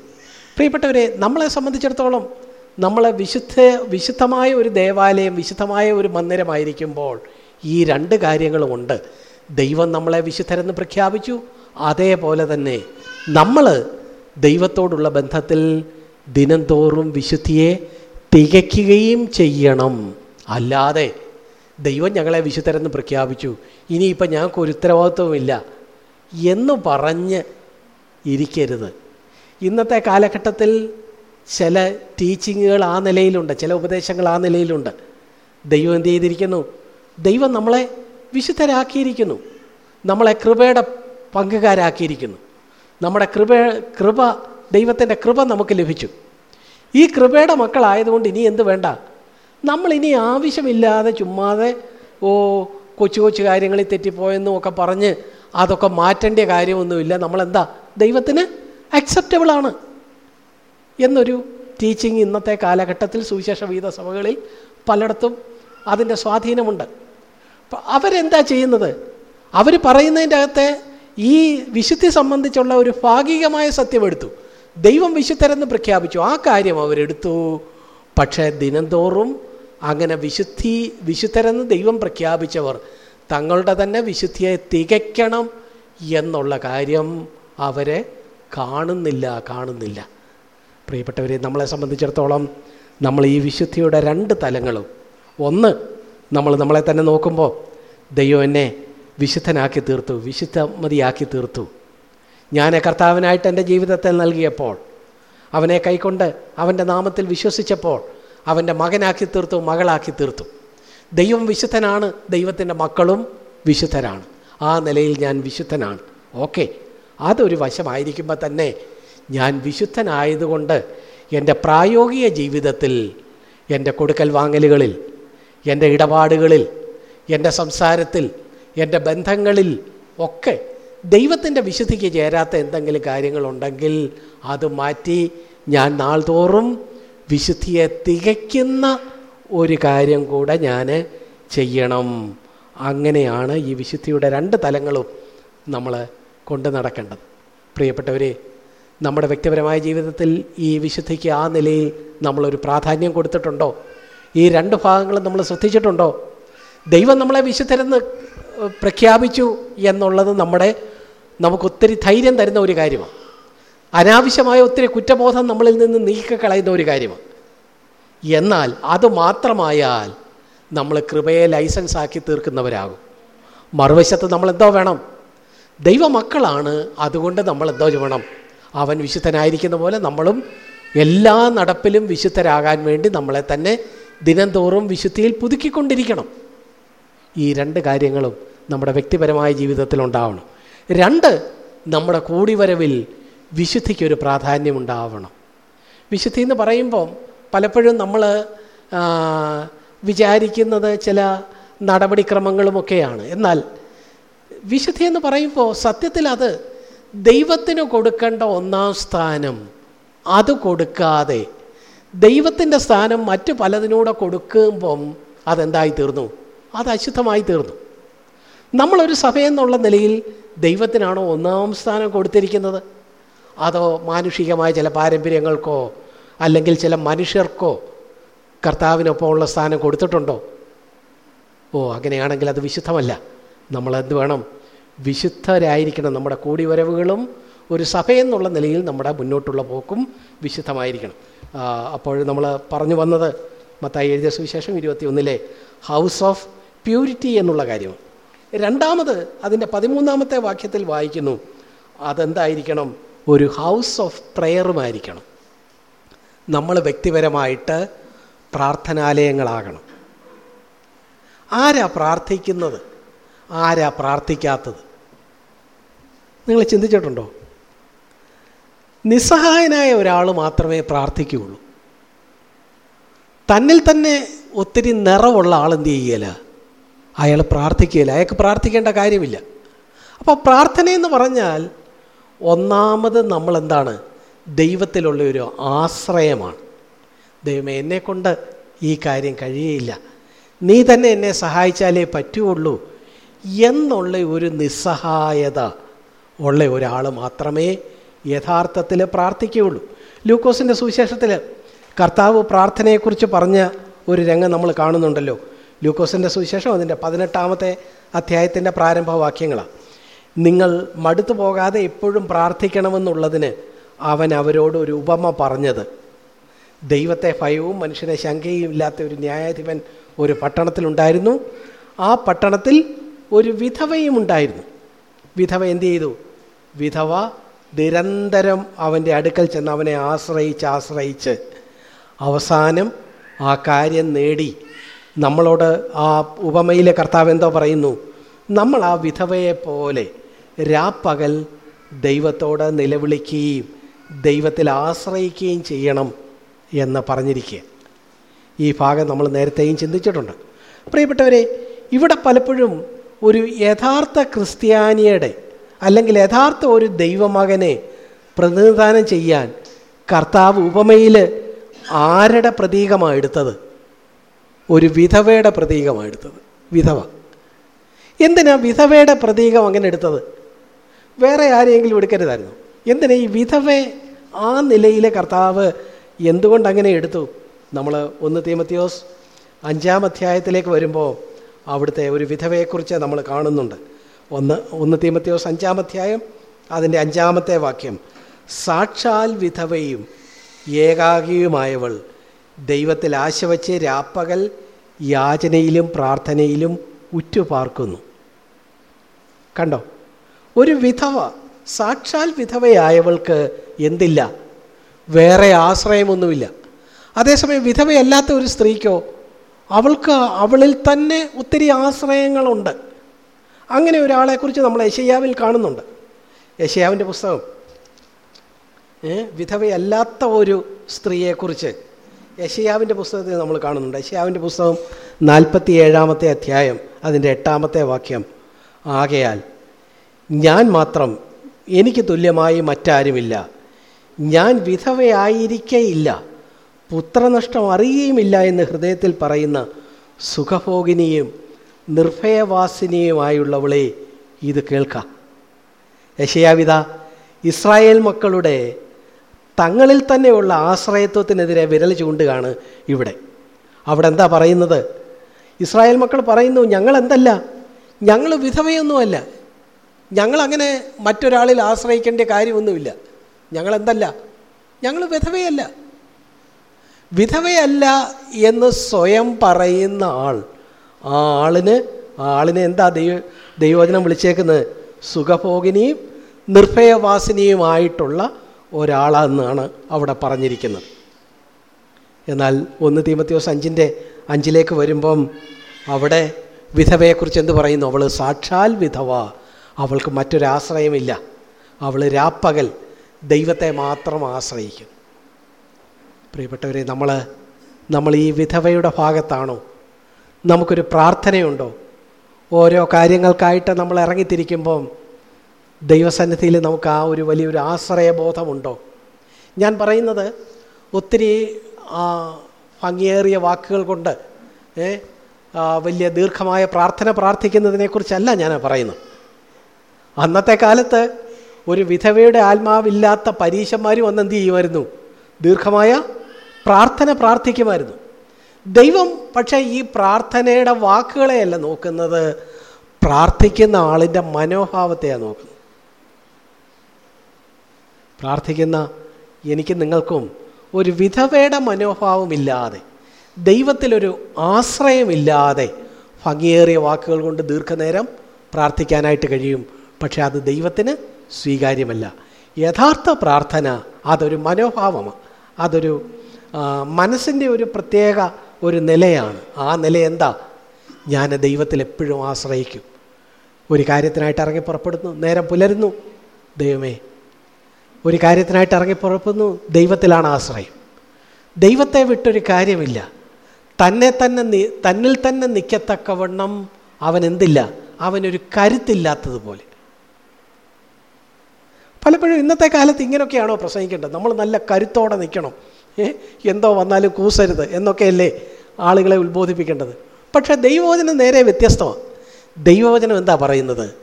പ്രിയപ്പെട്ടവരെ നമ്മളെ സംബന്ധിച്ചിടത്തോളം നമ്മൾ വിശുദ്ധ വിശുദ്ധമായ ഒരു ദേവാലയം വിശുദ്ധമായ ഒരു മന്ദിരമായിരിക്കുമ്പോൾ ഈ രണ്ട് കാര്യങ്ങളുമുണ്ട് ദൈവം നമ്മളെ വിശുദ്ധരെന്ന് പ്രഖ്യാപിച്ചു. അതേപോലെ തന്നെ നമ്മൾ ദൈവത്തോടുള്ള ബന്ധത്തിൽ ദിനംതോറും വിശുദ്ധിയെ തികയ്ക്കുകയും ചെയ്യണം. അല്ലാതെ ദൈവം ഞങ്ങളെ വിശുദ്ധരെന്ന് പ്രഖ്യാപിച്ചു. ഇനിയിപ്പോൾ ഞങ്ങൾക്ക് ഒരു ഉത്തരവാദിത്വമില്ല എന്ന് പറഞ്ഞ് ഇരിക്കരുത്. ഇന്നത്തെ കാലഘട്ടത്തിൽ ചില ടീച്ചിങ്ങുകൾ ആ നിലയിലുണ്ട് ചില ഉപദേശങ്ങൾ ആ നിലയിലുണ്ട്. ദൈവം എന്ത് ചെയ്തിരിക്കുന്നു? ദൈവം നമ്മളെ വിശുദ്ധരാക്കിയിരിക്കുന്നു. നമ്മളെ കൃപയുടെ പങ്കുകാരാക്കിയിരിക്കുന്നു. നമ്മുടെ കൃപ കൃപ ദൈവത്തിന്റെ കൃപ നമുക്ക് ലഭിച്ചു. ഈ കൃപയുടെ മക്കളായതുകൊണ്ട് ഇനി എന്ത് വേണ്ട? നമ്മളിനി ആവശ്യമില്ലാതെ ചുമ്മാതെ ഓ കൊച്ചു കൊച്ചു കാര്യങ്ങളിൽ തെറ്റിപ്പോയെന്നും ഒക്കെ പറഞ്ഞ് അതൊക്കെ മാറ്റേണ്ട കാര്യമൊന്നുമില്ല. നമ്മളെന്താ? ദൈവത്തിന് അക്സെപ്റ്റബിളാണ് എന്നൊരു ടീച്ചിങ് ഇന്നത്തെ കാലഘട്ടത്തിൽ സുവിശേഷ വിഹിത സഭകളിൽ പലയിടത്തും അതിന്റെ സ്വാധീനമുണ്ട്. അപ്പം അവരെന്താ ചെയ്യുന്നത്? അവർ പറയുന്നതിന്റെ അകത്തെ ഈ വിശുദ്ധി സംബന്ധിച്ചുള്ള ഒരു ഭാഗികമായ സത്യമെടുത്തു. ദൈവം വിശുദ്ധരെന്ന് പ്രഖ്യാപിച്ചു. ആ കാര്യം അവരെടുത്തു. പക്ഷേ ദിനംതോറും അങ്ങനെ വിശുദ്ധി വിശുദ്ധരെന്ന് ദൈവം പ്രഖ്യാപിച്ചവർ തങ്ങളുടെ തന്നെ വിശുദ്ധിയെ തികയ്ക്കണം എന്നുള്ള കാര്യം അവരെ കാണുന്നില്ല കാണുന്നില്ല. പ്രിയപ്പെട്ടവരെ നമ്മളെ സംബന്ധിച്ചിടത്തോളം നമ്മൾ ഈ വിശുദ്ധിയുടെ രണ്ട് തലങ്ങളും. ഒന്ന് നമ്മൾ നമ്മളെ തന്നെ നോക്കുമ്പോൾ ദൈവം എന്നെ വിശുദ്ധനാക്കി തീർത്തു വിശുദ്ധമതിയാക്കി തീർത്തു. ഞാൻ കർത്താവിനായിട്ട് എന്റെ ജീവിതത്തിൽ നൽകിയപ്പോൾ അവനെ കൈക്കൊണ്ട് അവന്റെ നാമത്തിൽ വിശ്വസിച്ചപ്പോൾ അവന്റെ മകനാക്കി തീർത്തു മകളാക്കി തീർത്തു. ദൈവം വിശുദ്ധനാണ് ദൈവത്തിന്റെ മക്കളും വിശുദ്ധരാണ്. ആ നിലയിൽ ഞാൻ വിശുദ്ധനാണ്. ഓക്കെ. അതൊരു വശമായിരിക്കുമ്പോൾ തന്നെ ഞാൻ വിശുദ്ധനായതുകൊണ്ട് എന്റെ പ്രായോഗിക ജീവിതത്തിൽ എന്റെ കൊടുക്കൽ വാങ്ങലുകളിൽ എന്റെ ഇടപാടുകളിൽ എന്റെ സംസാരത്തിൽ എന്റെ ബന്ധങ്ങളിൽ ഒക്കെ ദൈവത്തിന്റെ വിശുദ്ധിക്ക് ചേരാത്ത എന്തെങ്കിലും കാര്യങ്ങളുണ്ടെങ്കിൽ അത് മാറ്റി ഞാൻ നാൾതോറും വിശുദ്ധിയെ തികയ്ക്കുന്ന ഒരു കാര്യം കൂടെ ഞാൻ ചെയ്യണം. അങ്ങനെയാണ് ഈ വിശുദ്ധിയുടെ രണ്ട് തലങ്ങളും നമ്മൾ കൊണ്ടു നടക്കേണ്ടത്. പ്രിയപ്പെട്ടവരെ നമ്മുടെ വ്യക്തിപരമായ ജീവിതത്തിൽ ഈ വിശുദ്ധിക്ക് ആ നിലയിൽ നമ്മളൊരു പ്രാധാന്യം കൊടുത്തിട്ടുണ്ടോ? ഈ രണ്ട് ഭാഗങ്ങളും നമ്മൾ ശ്രദ്ധിച്ചിട്ടുണ്ടോ? ദൈവം നമ്മളെ വിശുദ്ധരെന്ന് പ്രഖ്യാപിച്ചു എന്നുള്ളത് നമ്മുടെ നമുക്കൊത്തിരി ധൈര്യം തരുന്ന ഒരു കാര്യമാണ്. അനാവശ്യമായ ഒത്തിരി കുറ്റബോധം നമ്മളിൽ നിന്ന് നീക്കിക്കളയുന്ന ഒരു കാര്യമാണ്. എന്നാൽ അത് മാത്രമായാൽ നമ്മൾ കൃപയെ ലൈസൻസ് ആക്കി തീർക്കുന്നവരാകും. മറുവശത്ത് നമ്മളെന്തോ വേണം? ദൈവമക്കളാണ് അതുകൊണ്ട് നമ്മളെന്തോ ചെയ്യണം? അവൻ വിശുദ്ധനായിരിക്കുന്ന പോലെ നമ്മളും എല്ലാ നടപ്പിലും വിശുദ്ധരാകാൻ വേണ്ടി നമ്മളെ തന്നെ ദിനംതോറും വിശുദ്ധിയിൽ പുതുക്കിക്കൊണ്ടിരിക്കണം. ഈ രണ്ട് കാര്യങ്ങളും നമ്മുടെ വ്യക്തിപരമായ ജീവിതത്തിൽ ഉണ്ടാവണം. രണ്ട് നമ്മുടെ കൂടിവരവിൽ വിശുദ്ധിക്കൊരു പ്രാധാന്യമുണ്ടാവണം വിശുദ്ധി എന്ന് പറയുമ്പം പലപ്പോഴും നമ്മൾ വിചാരിക്കുന്നത് ചില നടപടിക്രമങ്ങളുമൊക്കെയാണ്. എന്നാൽ വിശുദ്ധി എന്ന് പറയുമ്പോൾ സത്യത്തിൽ അത് ദൈവത്തിന് കൊടുക്കേണ്ട ഒന്നാം സ്ഥാനം അത് കൊടുക്കാതെ ദൈവത്തിന്റെ സ്ഥാനം മറ്റ് പലതിനൂടെ കൊടുക്കുമ്പം അതെന്തായി തീർന്നു? അത് അശുദ്ധമായി തീർന്നു. നമ്മളൊരു സഭയെന്നുള്ള നിലയിൽ ദൈവത്തിനാണോ ഒന്നാം സ്ഥാനം കൊടുത്തിരിക്കുന്നത്? അതോ മാനുഷികമായ ചില പാരമ്പര്യങ്ങൾക്കോ അല്ലെങ്കിൽ ചില മനുഷ്യർക്കോ കർത്താവിനൊപ്പം ഉള്ള സ്ഥാനം കൊടുത്തിട്ടുണ്ടോ? ഓ അങ്ങനെയാണെങ്കിൽ അത് വിശുദ്ധമല്ല. നമ്മളെന്ത് വേണം? വിശുദ്ധരായിരിക്കണം. നമ്മുടെ കൂടിവരവുകളും ഒരു സഭയെന്നുള്ള നിലയിൽ നമ്മുടെ മുന്നോട്ടുള്ള പോക്കും വിശുദ്ധമായിരിക്കണം. അപ്പോൾ നമ്മൾ പറഞ്ഞു വന്നത് മത്തായി എഴുതിയ സുവിശേഷം ഇരുപത്തി ഒന്നിലെ ഹൗസ് ഓഫ് പ്യൂരിറ്റി എന്നുള്ള കാര്യം. രണ്ടാമത് അതിന്റെ പതിമൂന്നാമത്തെ വാക്യത്തിൽ വായിക്കുന്നു. അതെന്തായിരിക്കണം? ഒരു ഹൗസ് ഓഫ് പ്രെയറുമായിരിക്കണം. നമ്മൾ വ്യക്തിപരമായിട്ട് പ്രാർത്ഥനാലയങ്ങളാകണം. ആരാ പ്രാർത്ഥിക്കുന്നത്? ആരാ പ്രാർത്ഥിക്കാത്തത്? നിങ്ങൾ ചിന്തിച്ചിട്ടുണ്ടോ? നിസ്സഹായനായ ഒരാൾ മാത്രമേ പ്രാർത്ഥിക്കുകയുള്ളൂ. തന്നിൽ തന്നെ ഒത്തിരി നിറവുള്ള ആൾ എന്ത് ചെയ്യല? അയാൾ പ്രാർത്ഥിക്കുകയില്ല. അയാൾക്ക് പ്രാർത്ഥിക്കേണ്ട കാര്യമില്ല. അപ്പോൾ പ്രാർത്ഥനയെന്ന് പറഞ്ഞാൽ ഒന്നാമത് നമ്മളെന്താണ് ദൈവത്തിലുള്ള ഒരു ആശ്രയമാണ്. ദൈവമേ എന്നെക്കൊണ്ട് ഈ കാര്യം കഴിയയില്ല. നീ തന്നെ എന്നെ സഹായിച്ചാലേ പറ്റുള്ളൂ എന്നുള്ള ഒരു നിസ്സഹായത ഉള്ള ഒരാൾ മാത്രമേ യഥാർത്ഥത്തിൽ പ്രാർത്ഥിക്കുകയുള്ളൂ. ലൂക്കോസിന്റെ സുവിശേഷത്തിൽ കർത്താവ് പ്രാർത്ഥനയെക്കുറിച്ച് പറഞ്ഞ ഒരു രംഗം നമ്മൾ കാണുന്നുണ്ടല്ലോ. ലൂക്കോസിന്റെ സുവിശേഷം അതിന്റെ പതിനെട്ടാമത്തെ അധ്യായത്തിന്റെ പ്രാരംഭവാക്യങ്ങളാണ് നിങ്ങൾ മടുത്തു പോകാതെ എപ്പോഴും പ്രാർത്ഥിക്കണമെന്നുള്ളതിന് അവൻ അവരോട് ഒരു ഉപമ പറഞ്ഞത്. ദൈവത്തെ ഭയവും മനുഷ്യനെ ശങ്കയും ഇല്ലാത്ത ഒരു ന്യായാധിപൻ ഒരു പട്ടണത്തിലുണ്ടായിരുന്നു. ആ പട്ടണത്തിൽ ഒരു വിധവയും ഉണ്ടായിരുന്നു വിധവ എന്ത് ചെയ്തു? വിധവ നിരന്തരം അവന്റെ അടുക്കൽ ചെന്ന് അവനെ ആശ്രയിച്ച് ആശ്രയിച്ച് അവസാനം ആ കാര്യം നേടി. നമ്മളോട് ആ ഉപമയിലെ കർത്താവ് എന്തോ പറയുന്നു? നമ്മൾ ആ വിധവയെ പോലെ രാപ്പകൽ ദൈവത്തോട് നിലവിളിക്കുകയും ദൈവത്തിൽ ആശ്രയിക്കുകയും ചെയ്യണം എന്ന് പറഞ്ഞിരിക്കുക ഈ ഭാഗം നമ്മൾ നേരത്തെയും ചിന്തിച്ചിട്ടുണ്ട്. പ്രിയപ്പെട്ടവരെ ഇവിടെ പലപ്പോഴും ഒരു യഥാർത്ഥ ക്രിസ്ത്യാനിയുടെ അല്ലെങ്കിൽ യഥാർത്ഥ ഒരു ദൈവമകനെ പ്രതിനിധാനം ചെയ്യാൻ കർത്താവ് ഉപമയിൽ ആരുടെ പ്രതീകമാണ് എടുത്തത്? ഒരു വിധവയുടെ പ്രതീകമാണ് എടുത്തത്. വിധവ. എന്തിനാ വിധവയുടെ പ്രതീകം അങ്ങനെ എടുത്തത്? വേറെ ആരെയെങ്കിലും എടുക്കരുതായിരുന്നു. എന്തിനാ ഈ വിധവയെ ആ നിലയിലെ കർത്താവ് എന്തുകൊണ്ട് അങ്ങനെ എടുത്തു? നമ്മൾ ഒന്ന് തീമത്തിയോസ് അഞ്ചാം അധ്യായത്തിലേക്ക് വരുമ്പോൾ അവിടുത്തെ ഒരു വിധവയെക്കുറിച്ച് നമ്മൾ കാണുന്നുണ്ട്. ഒന്ന് ഒന്ന് തീമത്തിയോസ് അഞ്ചാമധ്യായം അതിന്റെ അഞ്ചാമത്തെ വാക്യം. സാക്ഷാൽ വിധവയും ഏകാകിയുമായവൾ ദൈവത്തിൽ ആശവച്ച് രാപ്പകൽ യാചനയിലും പ്രാർത്ഥനയിലും ഉറ്റുപാർക്കുന്നു. കണ്ടോ? ഒരു വിധവ സാക്ഷാൽ വിധവയായവൾക്ക് എന്തില്ല? വേറെ ആശ്രയമൊന്നുമില്ല. അതേസമയം വിധവയല്ലാത്ത ഒരു സ്ത്രീക്കോ അവൾക്ക് അവളിൽ തന്നെ ഒത്തിരി ആശ്രയങ്ങളുണ്ട്. അങ്ങനെ ഒരാളെക്കുറിച്ച് നമ്മൾ യശയ്യാവിൽ കാണുന്നുണ്ട്. യശയാവിന്റെ പുസ്തകം. വിധവയല്ലാത്ത ഒരു സ്ത്രീയെക്കുറിച്ച് യശയാവിന്റെ പുസ്തകത്തിൽ നമ്മൾ കാണുന്നുണ്ട്. യശയാവിന്റെ പുസ്തകം നാൽപ്പത്തി ഏഴാമത്തെ അധ്യായം അതിന്റെ എട്ടാമത്തെ വാക്യം. ആകയാൽ ഞാൻ മാത്രം എനിക്ക് തുല്യമായി മറ്റാരുമില്ല. ഞാൻ വിധവയായിരിക്കേയില്ല. പുത്രനഷ്ടം അറിയുകയുമില്ല എന്ന് ഹൃദയത്തിൽ പറയുന്ന സുഖഭോഗിനിയും നിർഭയവാസിനിയുമായുള്ളവളെ ഇത് കേൾക്കാം. യശയാവിത ഇസ്രായേൽ മക്കളുടെ തങ്ങളിൽ തന്നെയുള്ള ആശ്രയത്വത്തിനെതിരെ വിരൽ ചൂണ്ടുകയാണ് ഇവിടെ. അവിടെ എന്താ പറയുന്നത്? ഇസ്രായേൽ മക്കൾ പറയുന്നു ഞങ്ങൾ എന്തല്ല ഞങ്ങൾ വിധവയൊന്നുമല്ല. ഞങ്ങളങ്ങനെ മറ്റൊരാളിൽ ആശ്രയിക്കേണ്ട കാര്യമൊന്നുമില്ല. ഞങ്ങൾ എന്തല്ല ഞങ്ങൾ വിധവയല്ല. വിധവയല്ല എന്ന് സ്വയം പറയുന്ന ആൾ. ആ ആളിന് ആളിനെ എന്താ ദൈവ ദൈവവചനം വിളിച്ചേക്കുന്നത്? സുഖഭോഗിനിയും നിർഭയവാസിനിയുമായിട്ടുള്ള ഒരാളെന്നാണ് അവിടെ പറഞ്ഞിരിക്കുന്നത്. എന്നാൽ ഒന്ന് തീമത്തിയോസ് അഞ്ചിന്റെ അഞ്ചിലേക്ക് വരുമ്പം അവിടെ വിധവയെക്കുറിച്ച് എന്ത് പറയുന്നു? അവൾ സാക്ഷാൽ വിധവ. അവൾക്ക് മറ്റൊരാശ്രയമില്ല. അവൾ രാപ്പകൽ ദൈവത്തെ മാത്രം ആശ്രയിക്കും പ്രിയപ്പെട്ടവരെ നമ്മൾ നമ്മൾ ഈ വിധവയുടെ ഭാഗത്താണോ? നമുക്കൊരു പ്രാർത്ഥനയുണ്ടോ? ഓരോ കാര്യങ്ങൾക്കായിട്ട് നമ്മൾ ഇറങ്ങിത്തിരിക്കുമ്പം ദൈവസന്നിധിയിൽ നമുക്ക് ആ ഒരു വലിയൊരു ആശ്രയബോധമുണ്ടോ? ഞാൻ പറയുന്നത് ഒത്തിരി ഭംഗിയേറിയ വാക്കുകൾ കൊണ്ട് വലിയ ദീർഘമായ പ്രാർത്ഥന പ്രാർത്ഥിക്കുന്നതിനെക്കുറിച്ചല്ല ഞാൻ പറയുന്നത്. അന്നത്തെ കാലത്ത് ഒരു വിധവയുടെ ആത്മാവില്ലാത്ത പരീശന്മാർ അന്ന് എന്ത് ചെയ്യുമായിരുന്നു? ദീർഘമായ പ്രാർത്ഥന പ്രാർത്ഥിക്കുമായിരുന്നു. ദൈവം പക്ഷേ ഈ പ്രാർത്ഥനയുടെ വാക്കുകളെയല്ല നോക്കുന്നത് പ്രാർത്ഥിക്കുന്ന ആളിന്റെ മനോഭാവത്തെയാണ് നോക്കുന്നത്. പ്രാർത്ഥിക്കുന്ന എനിക്ക് നിങ്ങൾക്കും ഒരു വിധവയുടെ മനോഭാവമില്ലാതെ ദൈവത്തിലൊരു ആശ്രയമില്ലാതെ ഭംഗിയേറിയ വാക്കുകൾ കൊണ്ട് ദീർഘനേരം പ്രാർത്ഥിക്കാനായിട്ട് കഴിയും. പക്ഷേ അത് ദൈവത്തിന് സ്വീകാര്യമല്ല. യഥാർത്ഥ പ്രാർത്ഥന അതൊരു മനോഭാവമാണ്. അതൊരു മനസ്സിന്റെ ഒരു പ്രത്യേക ഒരു നിലയാണ്. ആ നില എന്താ? ഞാൻ ദൈവത്തിൽ എപ്പോഴും ആശ്രയിക്കും. ഒരു കാര്യത്തിനായിട്ട് ഇറങ്ങി പുറപ്പെടുന്നു നേരം പുലരുന്നു. ദൈവമേ ഒരു കാര്യത്തിനായിട്ട് ഇറങ്ങി പുറപ്പെടുന്നു ദൈവത്തിലാണ് ആശ്രയം. ദൈവത്തെ വിട്ടൊരു കാര്യമില്ല. തന്നെ തന്നെ തന്നിൽ തന്നെ നിൽക്കത്തക്കവണ്ണം അവൻ എന്തില്ല? അവനൊരു കരുത്തില്ലാത്തതുപോലെ. പലപ്പോഴും ഇന്നത്തെ കാലത്ത് ഇങ്ങനെയൊക്കെയാണോ പ്രസംഗിക്കേണ്ടത്? നമ്മൾ നല്ല കരുത്തോടെ നിൽക്കണം. എന്തോ വന്നാലും കൂസരുത് എന്നൊക്കെയല്ലേ ആളുകളെ ഉത്ബോധിപ്പിക്കേണ്ടത്. പക്ഷേ ദൈവവചനം നേരെ വ്യത്യസ്തമാണ് ദൈവവചനം എന്താ പറയുന്നത്?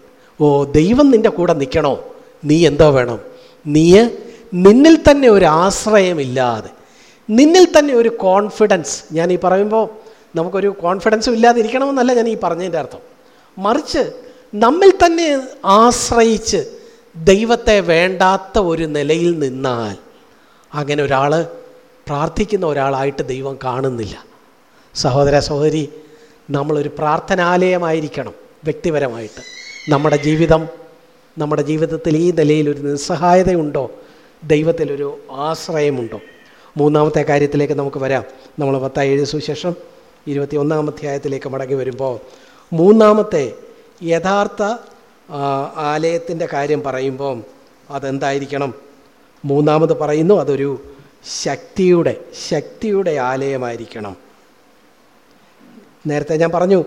ഓ ദൈവം നിന്റെ കൂടെ നിൽക്കണോ? നീ എന്തോ വേണം? നീ നിന്നിൽ തന്നെ ഒരു ആശ്രയമില്ലാതെ നിന്നിൽ തന്നെ ഒരു കോൺഫിഡൻസ് ഞാൻ ഈ പറയുമ്പോൾ നമുക്കൊരു കോൺഫിഡൻസും ഇല്ലാതിരിക്കണമെന്നല്ല ഞാൻ ഈ പറഞ്ഞതിന്റെ അർത്ഥം. മറിച്ച് നമ്മിൽ തന്നെ ആശ്രയിച്ച് ദൈവത്തെ വേണ്ടാത്ത ഒരു നിലയിൽ നിന്നാൽ അങ്ങനെ ഒരാൾ പ്രാർത്ഥിക്കുന്ന ഒരാളായിട്ട് ദൈവം കാണുന്നില്ല. സഹോദര സഹോദരി നമ്മളൊരു പ്രാർത്ഥനാലയമായിരിക്കണം വ്യക്തിപരമായിട്ട്. നമ്മുടെ ജീവിതം നമ്മുടെ ജീവിതത്തിൽ ഈ നിലയിൽ ഒരു നിസ്സഹായതയുണ്ടോ? ദൈവത്തിലൊരു ആശ്രയമുണ്ടോ? മൂന്നാമത്തെ കാര്യത്തിലേക്ക് നമുക്ക് വരാം. നമ്മൾ പത്താം ഏഴ് സുശേഷം ഇരുപത്തി ഒന്നാം അധ്യായത്തിലേക്ക് മടങ്ങി വരുമ്പോൾ മൂന്നാമത്തെ യഥാർത്ഥ ആലയത്തിന്റെ കാര്യം പറയുമ്പം അതെന്തായിരിക്കണം? മൂന്നാമത് പറയുന്നു അതൊരു ശക്തിയുടെ ശക്തിയുടെ ആലയമായിരിക്കണം. നേരത്തെ ഞാൻ പറഞ്ഞു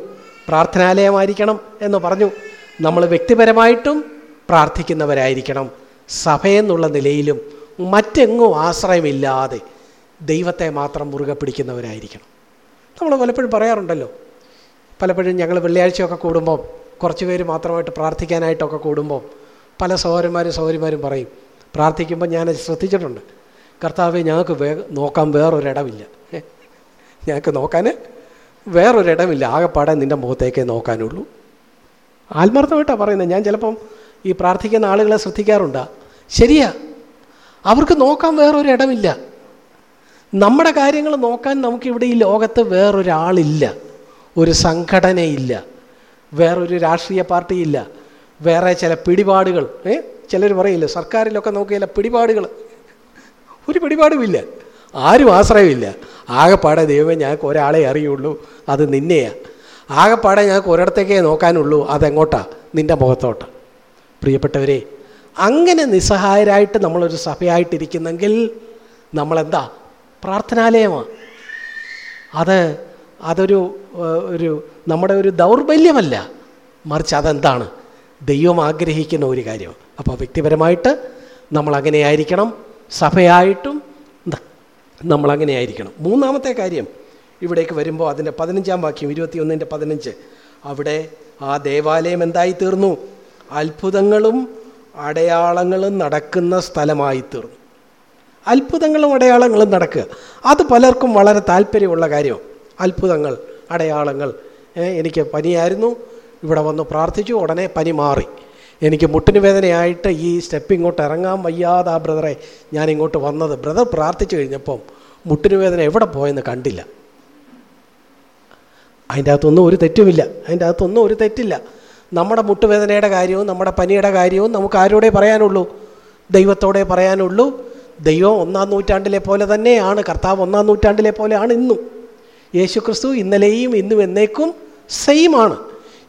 പ്രാർത്ഥനാലയമായിരിക്കണം എന്ന് പറഞ്ഞു. നമ്മൾ വ്യക്തിപരമായിട്ടും പ്രാർത്ഥിക്കുന്നവരായിരിക്കണം. സഭയെന്നുള്ള നിലയിലും മറ്റെങ്ങും ആശ്രയമില്ലാതെ ദൈവത്തെ മാത്രം മുറുകെ പിടിക്കുന്നവരായിരിക്കണം. നമ്മൾ പലപ്പോഴും പറയാറുണ്ടല്ലോ പലപ്പോഴും ഞങ്ങൾ വെള്ളിയാഴ്ചയൊക്കെ കൂടുമ്പോൾ കുറച്ച് പേര് മാത്രമായിട്ട് പ്രാർത്ഥിക്കാനായിട്ടൊക്കെ കൂടുമ്പോൾ പല സഹോദരന്മാരും സഹോദരിമാരും പറയും പ്രാർത്ഥിക്കുമ്പോൾ ഞാൻ ശ്രദ്ധിച്ചിട്ടുണ്ട്. കർത്താവെ ഞങ്ങൾക്ക് വേ നോക്കാൻ വേറൊരിടമില്ല. ഞങ്ങൾക്ക് നോക്കാൻ വേറൊരിടമില്ല. ആകെപ്പാടെ നിന്റെ മുഖത്തേക്കേ നോക്കാനുള്ളൂ. ആത്മാർത്ഥമായിട്ടാണ് പറയുന്നത്. ഞാൻ ചിലപ്പം ഈ പ്രാർത്ഥിക്കുന്ന ആളുകളെ ശ്രദ്ധിക്കാറുണ്ട്. ശരിയാ. അവർക്ക് നോക്കാൻ വേറൊരിടമില്ല. നമ്മുടെ കാര്യങ്ങൾ നോക്കാൻ നമുക്കിവിടെ ഈ ലോകത്ത് വേറൊരാളില്ല. ഒരു സംഘടനയില്ല. വേറൊരു രാഷ്ട്രീയ പാർട്ടിയില്ല. വേറെ ചില പിടിപാടുകൾ. ഏ ചിലർ പറയില്ല സർക്കാരിലൊക്കെ നോക്കിയാൽ പിടിപാടുകൾ. ഒരു പിടിപാടുമില്ല. ആരും ആശ്രയമില്ല. ആകെപ്പാടെ ദൈവമേ ഞങ്ങൾക്ക് ഒരാളെ അറിയുള്ളൂ അത് നിന്നെയാണ് ആകെപ്പാടെ ഞങ്ങൾക്ക് ഒരിടത്തേക്കേ നോക്കാനുള്ളൂ അതെങ്ങോട്ടാ? നിന്റെ മുഖത്തോട്ട്. പ്രിയപ്പെട്ടവരെ അങ്ങനെ നിസ്സഹായരായിട്ട് നമ്മളൊരു സഭയായിട്ടിരിക്കുന്നെങ്കിൽ നമ്മളെന്താ? പ്രാർത്ഥനാലയമാണ് അത് അതൊരു ഒരു നമ്മുടെ ഒരു ദൗർബല്യമല്ല. മറിച്ച് അതെന്താണ്? ദൈവം ആഗ്രഹിക്കുന്ന ഒരു കാര്യം അപ്പോൾ വ്യക്തിപരമായിട്ട് ആയിരിക്കണം സഭയായിട്ടും നമ്മൾ അങ്ങനെ ആയിരിക്കണം മൂന്നാമത്തെ കാര്യം ഇവിടേക്ക് വരുമ്പോൾ അതിന്റെ പതിനഞ്ചാം വാക്യം ഇരുപത്തിയൊന്നിന്റെ പതിനഞ്ച്. അവിടെ ആ ദേവാലയം എന്തായി തീർന്നു അത്ഭുതങ്ങളും അടയാളങ്ങളും നടക്കുന്ന സ്ഥലമായി തീർന്നു അത്ഭുതങ്ങളും അടയാളങ്ങളും നടക്കുക. അത് പലർക്കും വളരെ താല്പര്യമുള്ള കാര്യം. അത്ഭുതങ്ങൾ അടയാളങ്ങൾ. എനിക്ക് പനിയായിരുന്നു. ഇവിടെ വന്ന് പ്രാർത്ഥിച്ചു ഉടനെ പനി മാറി. എനിക്ക് മുട്ടിന് വേദനയായിട്ട് ഈ സ്റ്റെപ്പ് ഇങ്ങോട്ട് ഇറങ്ങാൻ വയ്യാതെ ആ ബ്രദറെ ഞാൻ ഇങ്ങോട്ട് വന്നത്. ബ്രദർ പ്രാർത്ഥിച്ചു കഴിഞ്ഞപ്പം മുട്ടിന് വേദന എവിടെ പോയെന്ന് കണ്ടില്ല. അതിന്റെ അകത്തൊന്നും ഒരു തെറ്റുമില്ല. അതിന്റെ അകത്തൊന്നും ഒരു തെറ്റില്ല. നമ്മുടെ മുട്ടുവേദനയുടെ കാര്യവും നമ്മുടെ പനിയുടെ കാര്യവും നമുക്ക് ആരോടെ പറയാനുള്ളൂ? ദൈവത്തോടെ പറയാനുള്ളൂ. ദൈവം ഒന്നാം നൂറ്റാണ്ടിലെ പോലെ തന്നെയാണ്. കർത്താവ് ഒന്നാം നൂറ്റാണ്ടിലെ പോലെയാണ് ഇന്നും. യേശു ക്രിസ്തു ഇന്നലെയും ഇന്നും എന്നേക്കും സെയിമാണ്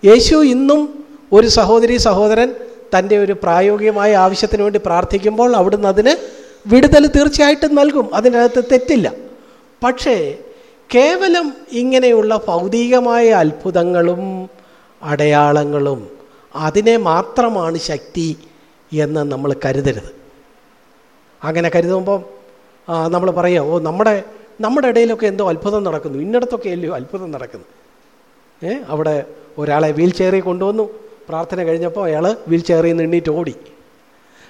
യേശു ഇന്നും ഒരു സഹോദരി സഹോദരൻ തന്റെ ഒരു പ്രായോഗികമായ ആവശ്യത്തിന് വേണ്ടി പ്രാർത്ഥിക്കുമ്പോൾ അവിടുന്ന് അതിന് വിടുതൽ തീർച്ചയായിട്ടും നൽകും. അതിനകത്ത് തെറ്റില്ല. പക്ഷേ കേവലം ഇങ്ങനെയുള്ള ഭൗതികമായ അത്ഭുതങ്ങളും അടയാളങ്ങളും അതിനെ മാത്രമാണ് ശക്തി എന്ന് നമ്മൾ കരുതരുത്. അങ്ങനെ കരുതുമ്പം നമ്മൾ പറയുക ഓ നമ്മുടെ നമ്മുടെ ഇടയിലൊക്കെ എന്തോ അത്ഭുതം നടക്കുന്നു. ഇന്നിടത്തൊക്കെ അല്ലയോ അത്ഭുതം നടക്കുന്നു. ഏ അവിടെ ഒരാളെ വീൽ ചെയറിൽ കൊണ്ടുവന്നു. പ്രാർത്ഥന കഴിഞ്ഞപ്പോൾ അയാൾ വീൽ ചെയറിൽ നിന്ന് എണ്ണീറ്റ് ഓടി.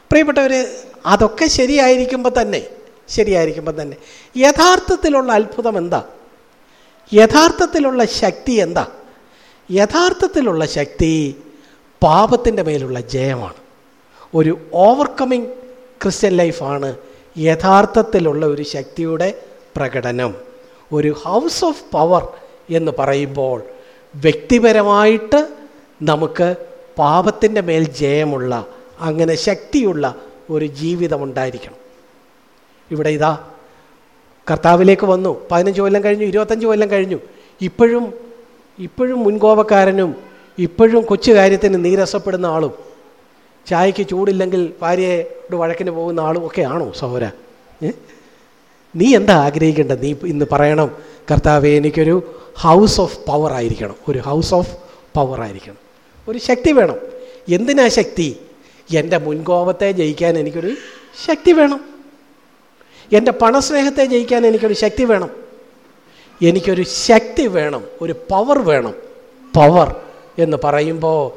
പ്രിയപ്പെട്ടവർ അതൊക്കെ ശരിയായിരിക്കുമ്പോൾ തന്നെ ശരിയായിരിക്കുമ്പോൾ തന്നെ. യഥാർത്ഥത്തിലുള്ള അത്ഭുതം എന്താ? യഥാർത്ഥത്തിലുള്ള ശക്തി എന്താ? യഥാർത്ഥത്തിലുള്ള ശക്തി പാപത്തിന്റെ മേലുള്ള ജയമാണ്. ഒരു ഓവർകമ്മിങ് ക്രിസ്ത്യൻ ലൈഫാണ് യഥാർത്ഥത്തിലുള്ള ഒരു ശക്തിയുടെ പ്രകടനം. ഒരു ഹൗസ് ഓഫ് പവർ എന്ന് പറയുമ്പോൾ വ്യക്തിപരമായിട്ട് നമുക്ക് പാപത്തിന്റെ മേൽ ജയമുള്ള അങ്ങനെ ശക്തിയുള്ള ഒരു ജീവിതം ഉണ്ടായിരിക്കണം. ഇവിടെ ഇതാ കർത്താവിലേക്ക് വന്നു. പതിനഞ്ച് കൊല്ലം കഴിഞ്ഞു ഇരുപത്തഞ്ച് കൊല്ലം കഴിഞ്ഞു. ഇപ്പോഴും ഇപ്പോഴും മുൻകോപക്കാരനും ഇപ്പോഴും കൊച്ചു കാര്യത്തിന് നീരസപ്പെടുന്ന ആളും ചായക്ക് ചൂടില്ലെങ്കിൽ ഭാര്യയോട് വഴക്കിന് പോകുന്ന ആളും ഒക്കെ ആണോ സഹോര നീ എന്താ ആഗ്രഹിക്കേണ്ടത്? നീ ഇന്ന് പറയണം കർത്താവെ എനിക്കൊരു ഹൗസ് ഓഫ് പവർ ആയിരിക്കണം. ഒരു ഹൗസ് ഓഫ് പവർ ആയിരിക്കണം. ഒരു ശക്തി വേണം. എന്തിനാ ശക്തി? എന്റെ മുൻകോപത്തെ ജയിക്കാൻ എനിക്കൊരു ശക്തി വേണം. എന്റെ പണസ്നേഹത്തെ ജയിക്കാൻ എനിക്കൊരു ശക്തി വേണം. എനിക്കൊരു ശക്തി വേണം ഒരു പവർ വേണം. പവർ എന്ന് പറയുമ്പോൾ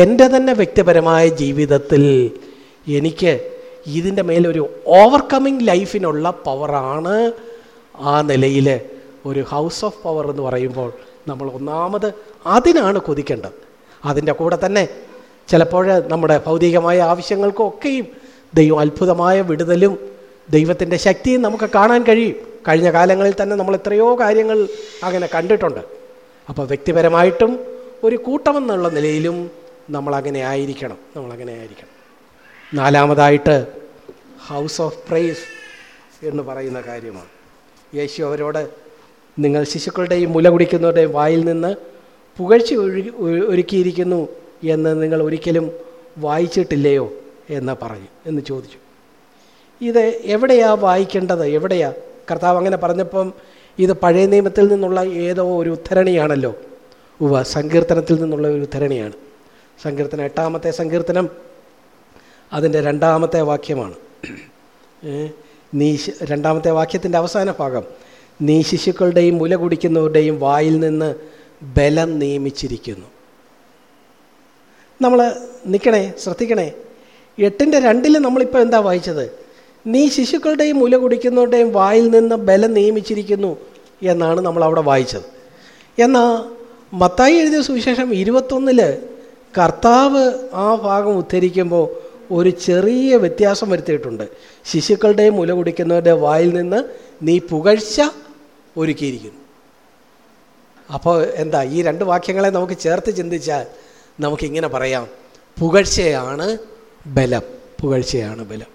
എന്റെ തന്നെ വ്യക്തിപരമായ ജീവിതത്തിൽ എനിക്ക് ഇതിന്റെ മേലൊരു ഓവർകമ്മിങ് ലൈഫിനുള്ള പവറാണ് ആ നിലയിൽ ഒരു ഹൗസ് ഓഫ് പവർ എന്ന് പറയുമ്പോൾ നമ്മൾ ഒന്നാമത് അതിനാണ് കൊതിക്കേണ്ടത്. അതിന്റെ കൂടെ തന്നെ ചിലപ്പോൾ നമ്മുടെ ഭൗതികമായ ആവശ്യങ്ങൾക്കൊക്കെയും ദൈവം അത്ഭുതമായ വിടുതലും ദൈവത്തിന്റെ ശക്തിയും നമുക്ക് കാണാൻ കഴിയും. കഴിഞ്ഞ കാലങ്ങളിൽ തന്നെ നമ്മൾ എത്രയോ കാര്യങ്ങൾ അങ്ങനെ കണ്ടിട്ടുണ്ട്. അപ്പോൾ വ്യക്തിപരമായിട്ടും ഒരു കൂട്ടമെന്നുള്ള നിലയിലും നമ്മളങ്ങനെ ആയിരിക്കണം. നമ്മളങ്ങനെ ആയിരിക്കണം. നാലാമതായിട്ട് ഹൗസ് ഓഫ് പ്രൈസ് എന്ന് പറയുന്ന കാര്യമാണ്. യേശു അവരോട് നിങ്ങൾ ശിശുക്കളുടെയും മുല കുടിക്കുന്നവരുടെയും വായിൽ നിന്ന് പുകഴ്ച ഒരുക്കിയിരിക്കുന്നു എന്ന് നിങ്ങൾ ഒരിക്കലും വായിച്ചിട്ടില്ലയോ എന്ന് പറഞ്ഞു എന്ന് ചോദിച്ചു. ഇത് എവിടെയാ വായിക്കേണ്ടത്? എവിടെയാ? കർത്താവ് അങ്ങനെ പറഞ്ഞപ്പം ഇത് പഴയ നിയമത്തിൽ നിന്നുള്ള ഏതോ ഒരു ഉദ്ധരണിയാണല്ലോ. ഉവ സങ്കീർത്തനത്തിൽ നിന്നുള്ള ഒരു ഉദ്ധരണിയാണ്. സങ്കീർത്തനം എട്ടാമത്തെ സങ്കീർത്തനം അതിന്റെ രണ്ടാമത്തെ വാക്യമാണ്. നീ രണ്ടാമത്തെ വാക്യത്തിന്റെ അവസാന ഭാഗം. നീ ശിശുക്കളുടെയും മുല കുടിക്കുന്നവരുടെയും വായിൽ നിന്ന് ബലം നിയമിച്ചിരിക്കുന്നു. നമ്മൾ നിൽക്കണേ ശ്രദ്ധിക്കണേ. എട്ടിന്റെ രണ്ടിൽ നമ്മളിപ്പോൾ എന്താ വായിച്ചത്? നീ ശിശുക്കളുടെയും മുല കുടിക്കുന്നവരുടെയും വായിൽ നിന്ന് ബലം നിയമിച്ചിരിക്കുന്നു എന്നാണ് നമ്മൾ അവിടെ വായിച്ചത്. എന്നാൽ മത്തായി എഴുതിയ സുവിശേഷം ഇരുപത്തൊന്നിൽ കർത്താവ് ആ ഭാഗം ഉദ്ധരിക്കുമ്പോൾ ഒരു ചെറിയ വ്യത്യാസം വരുത്തിയിട്ടുണ്ട്. ശിശുക്കളുടെയും മുല കുടിക്കുന്നവരുടെ വായിൽ നിന്ന് നീ പുകഴ്ച ഒരുക്കിയിരിക്കുന്നു. അപ്പോൾ എന്താ ഈ രണ്ട് വാക്യങ്ങളെ നമുക്ക് ചേർത്ത് ചിന്തിച്ചാൽ നമുക്കിങ്ങനെ പറയാം. പുകഴ്ചയാണ് ബലം. പുകഴ്ചയാണ് ബലം.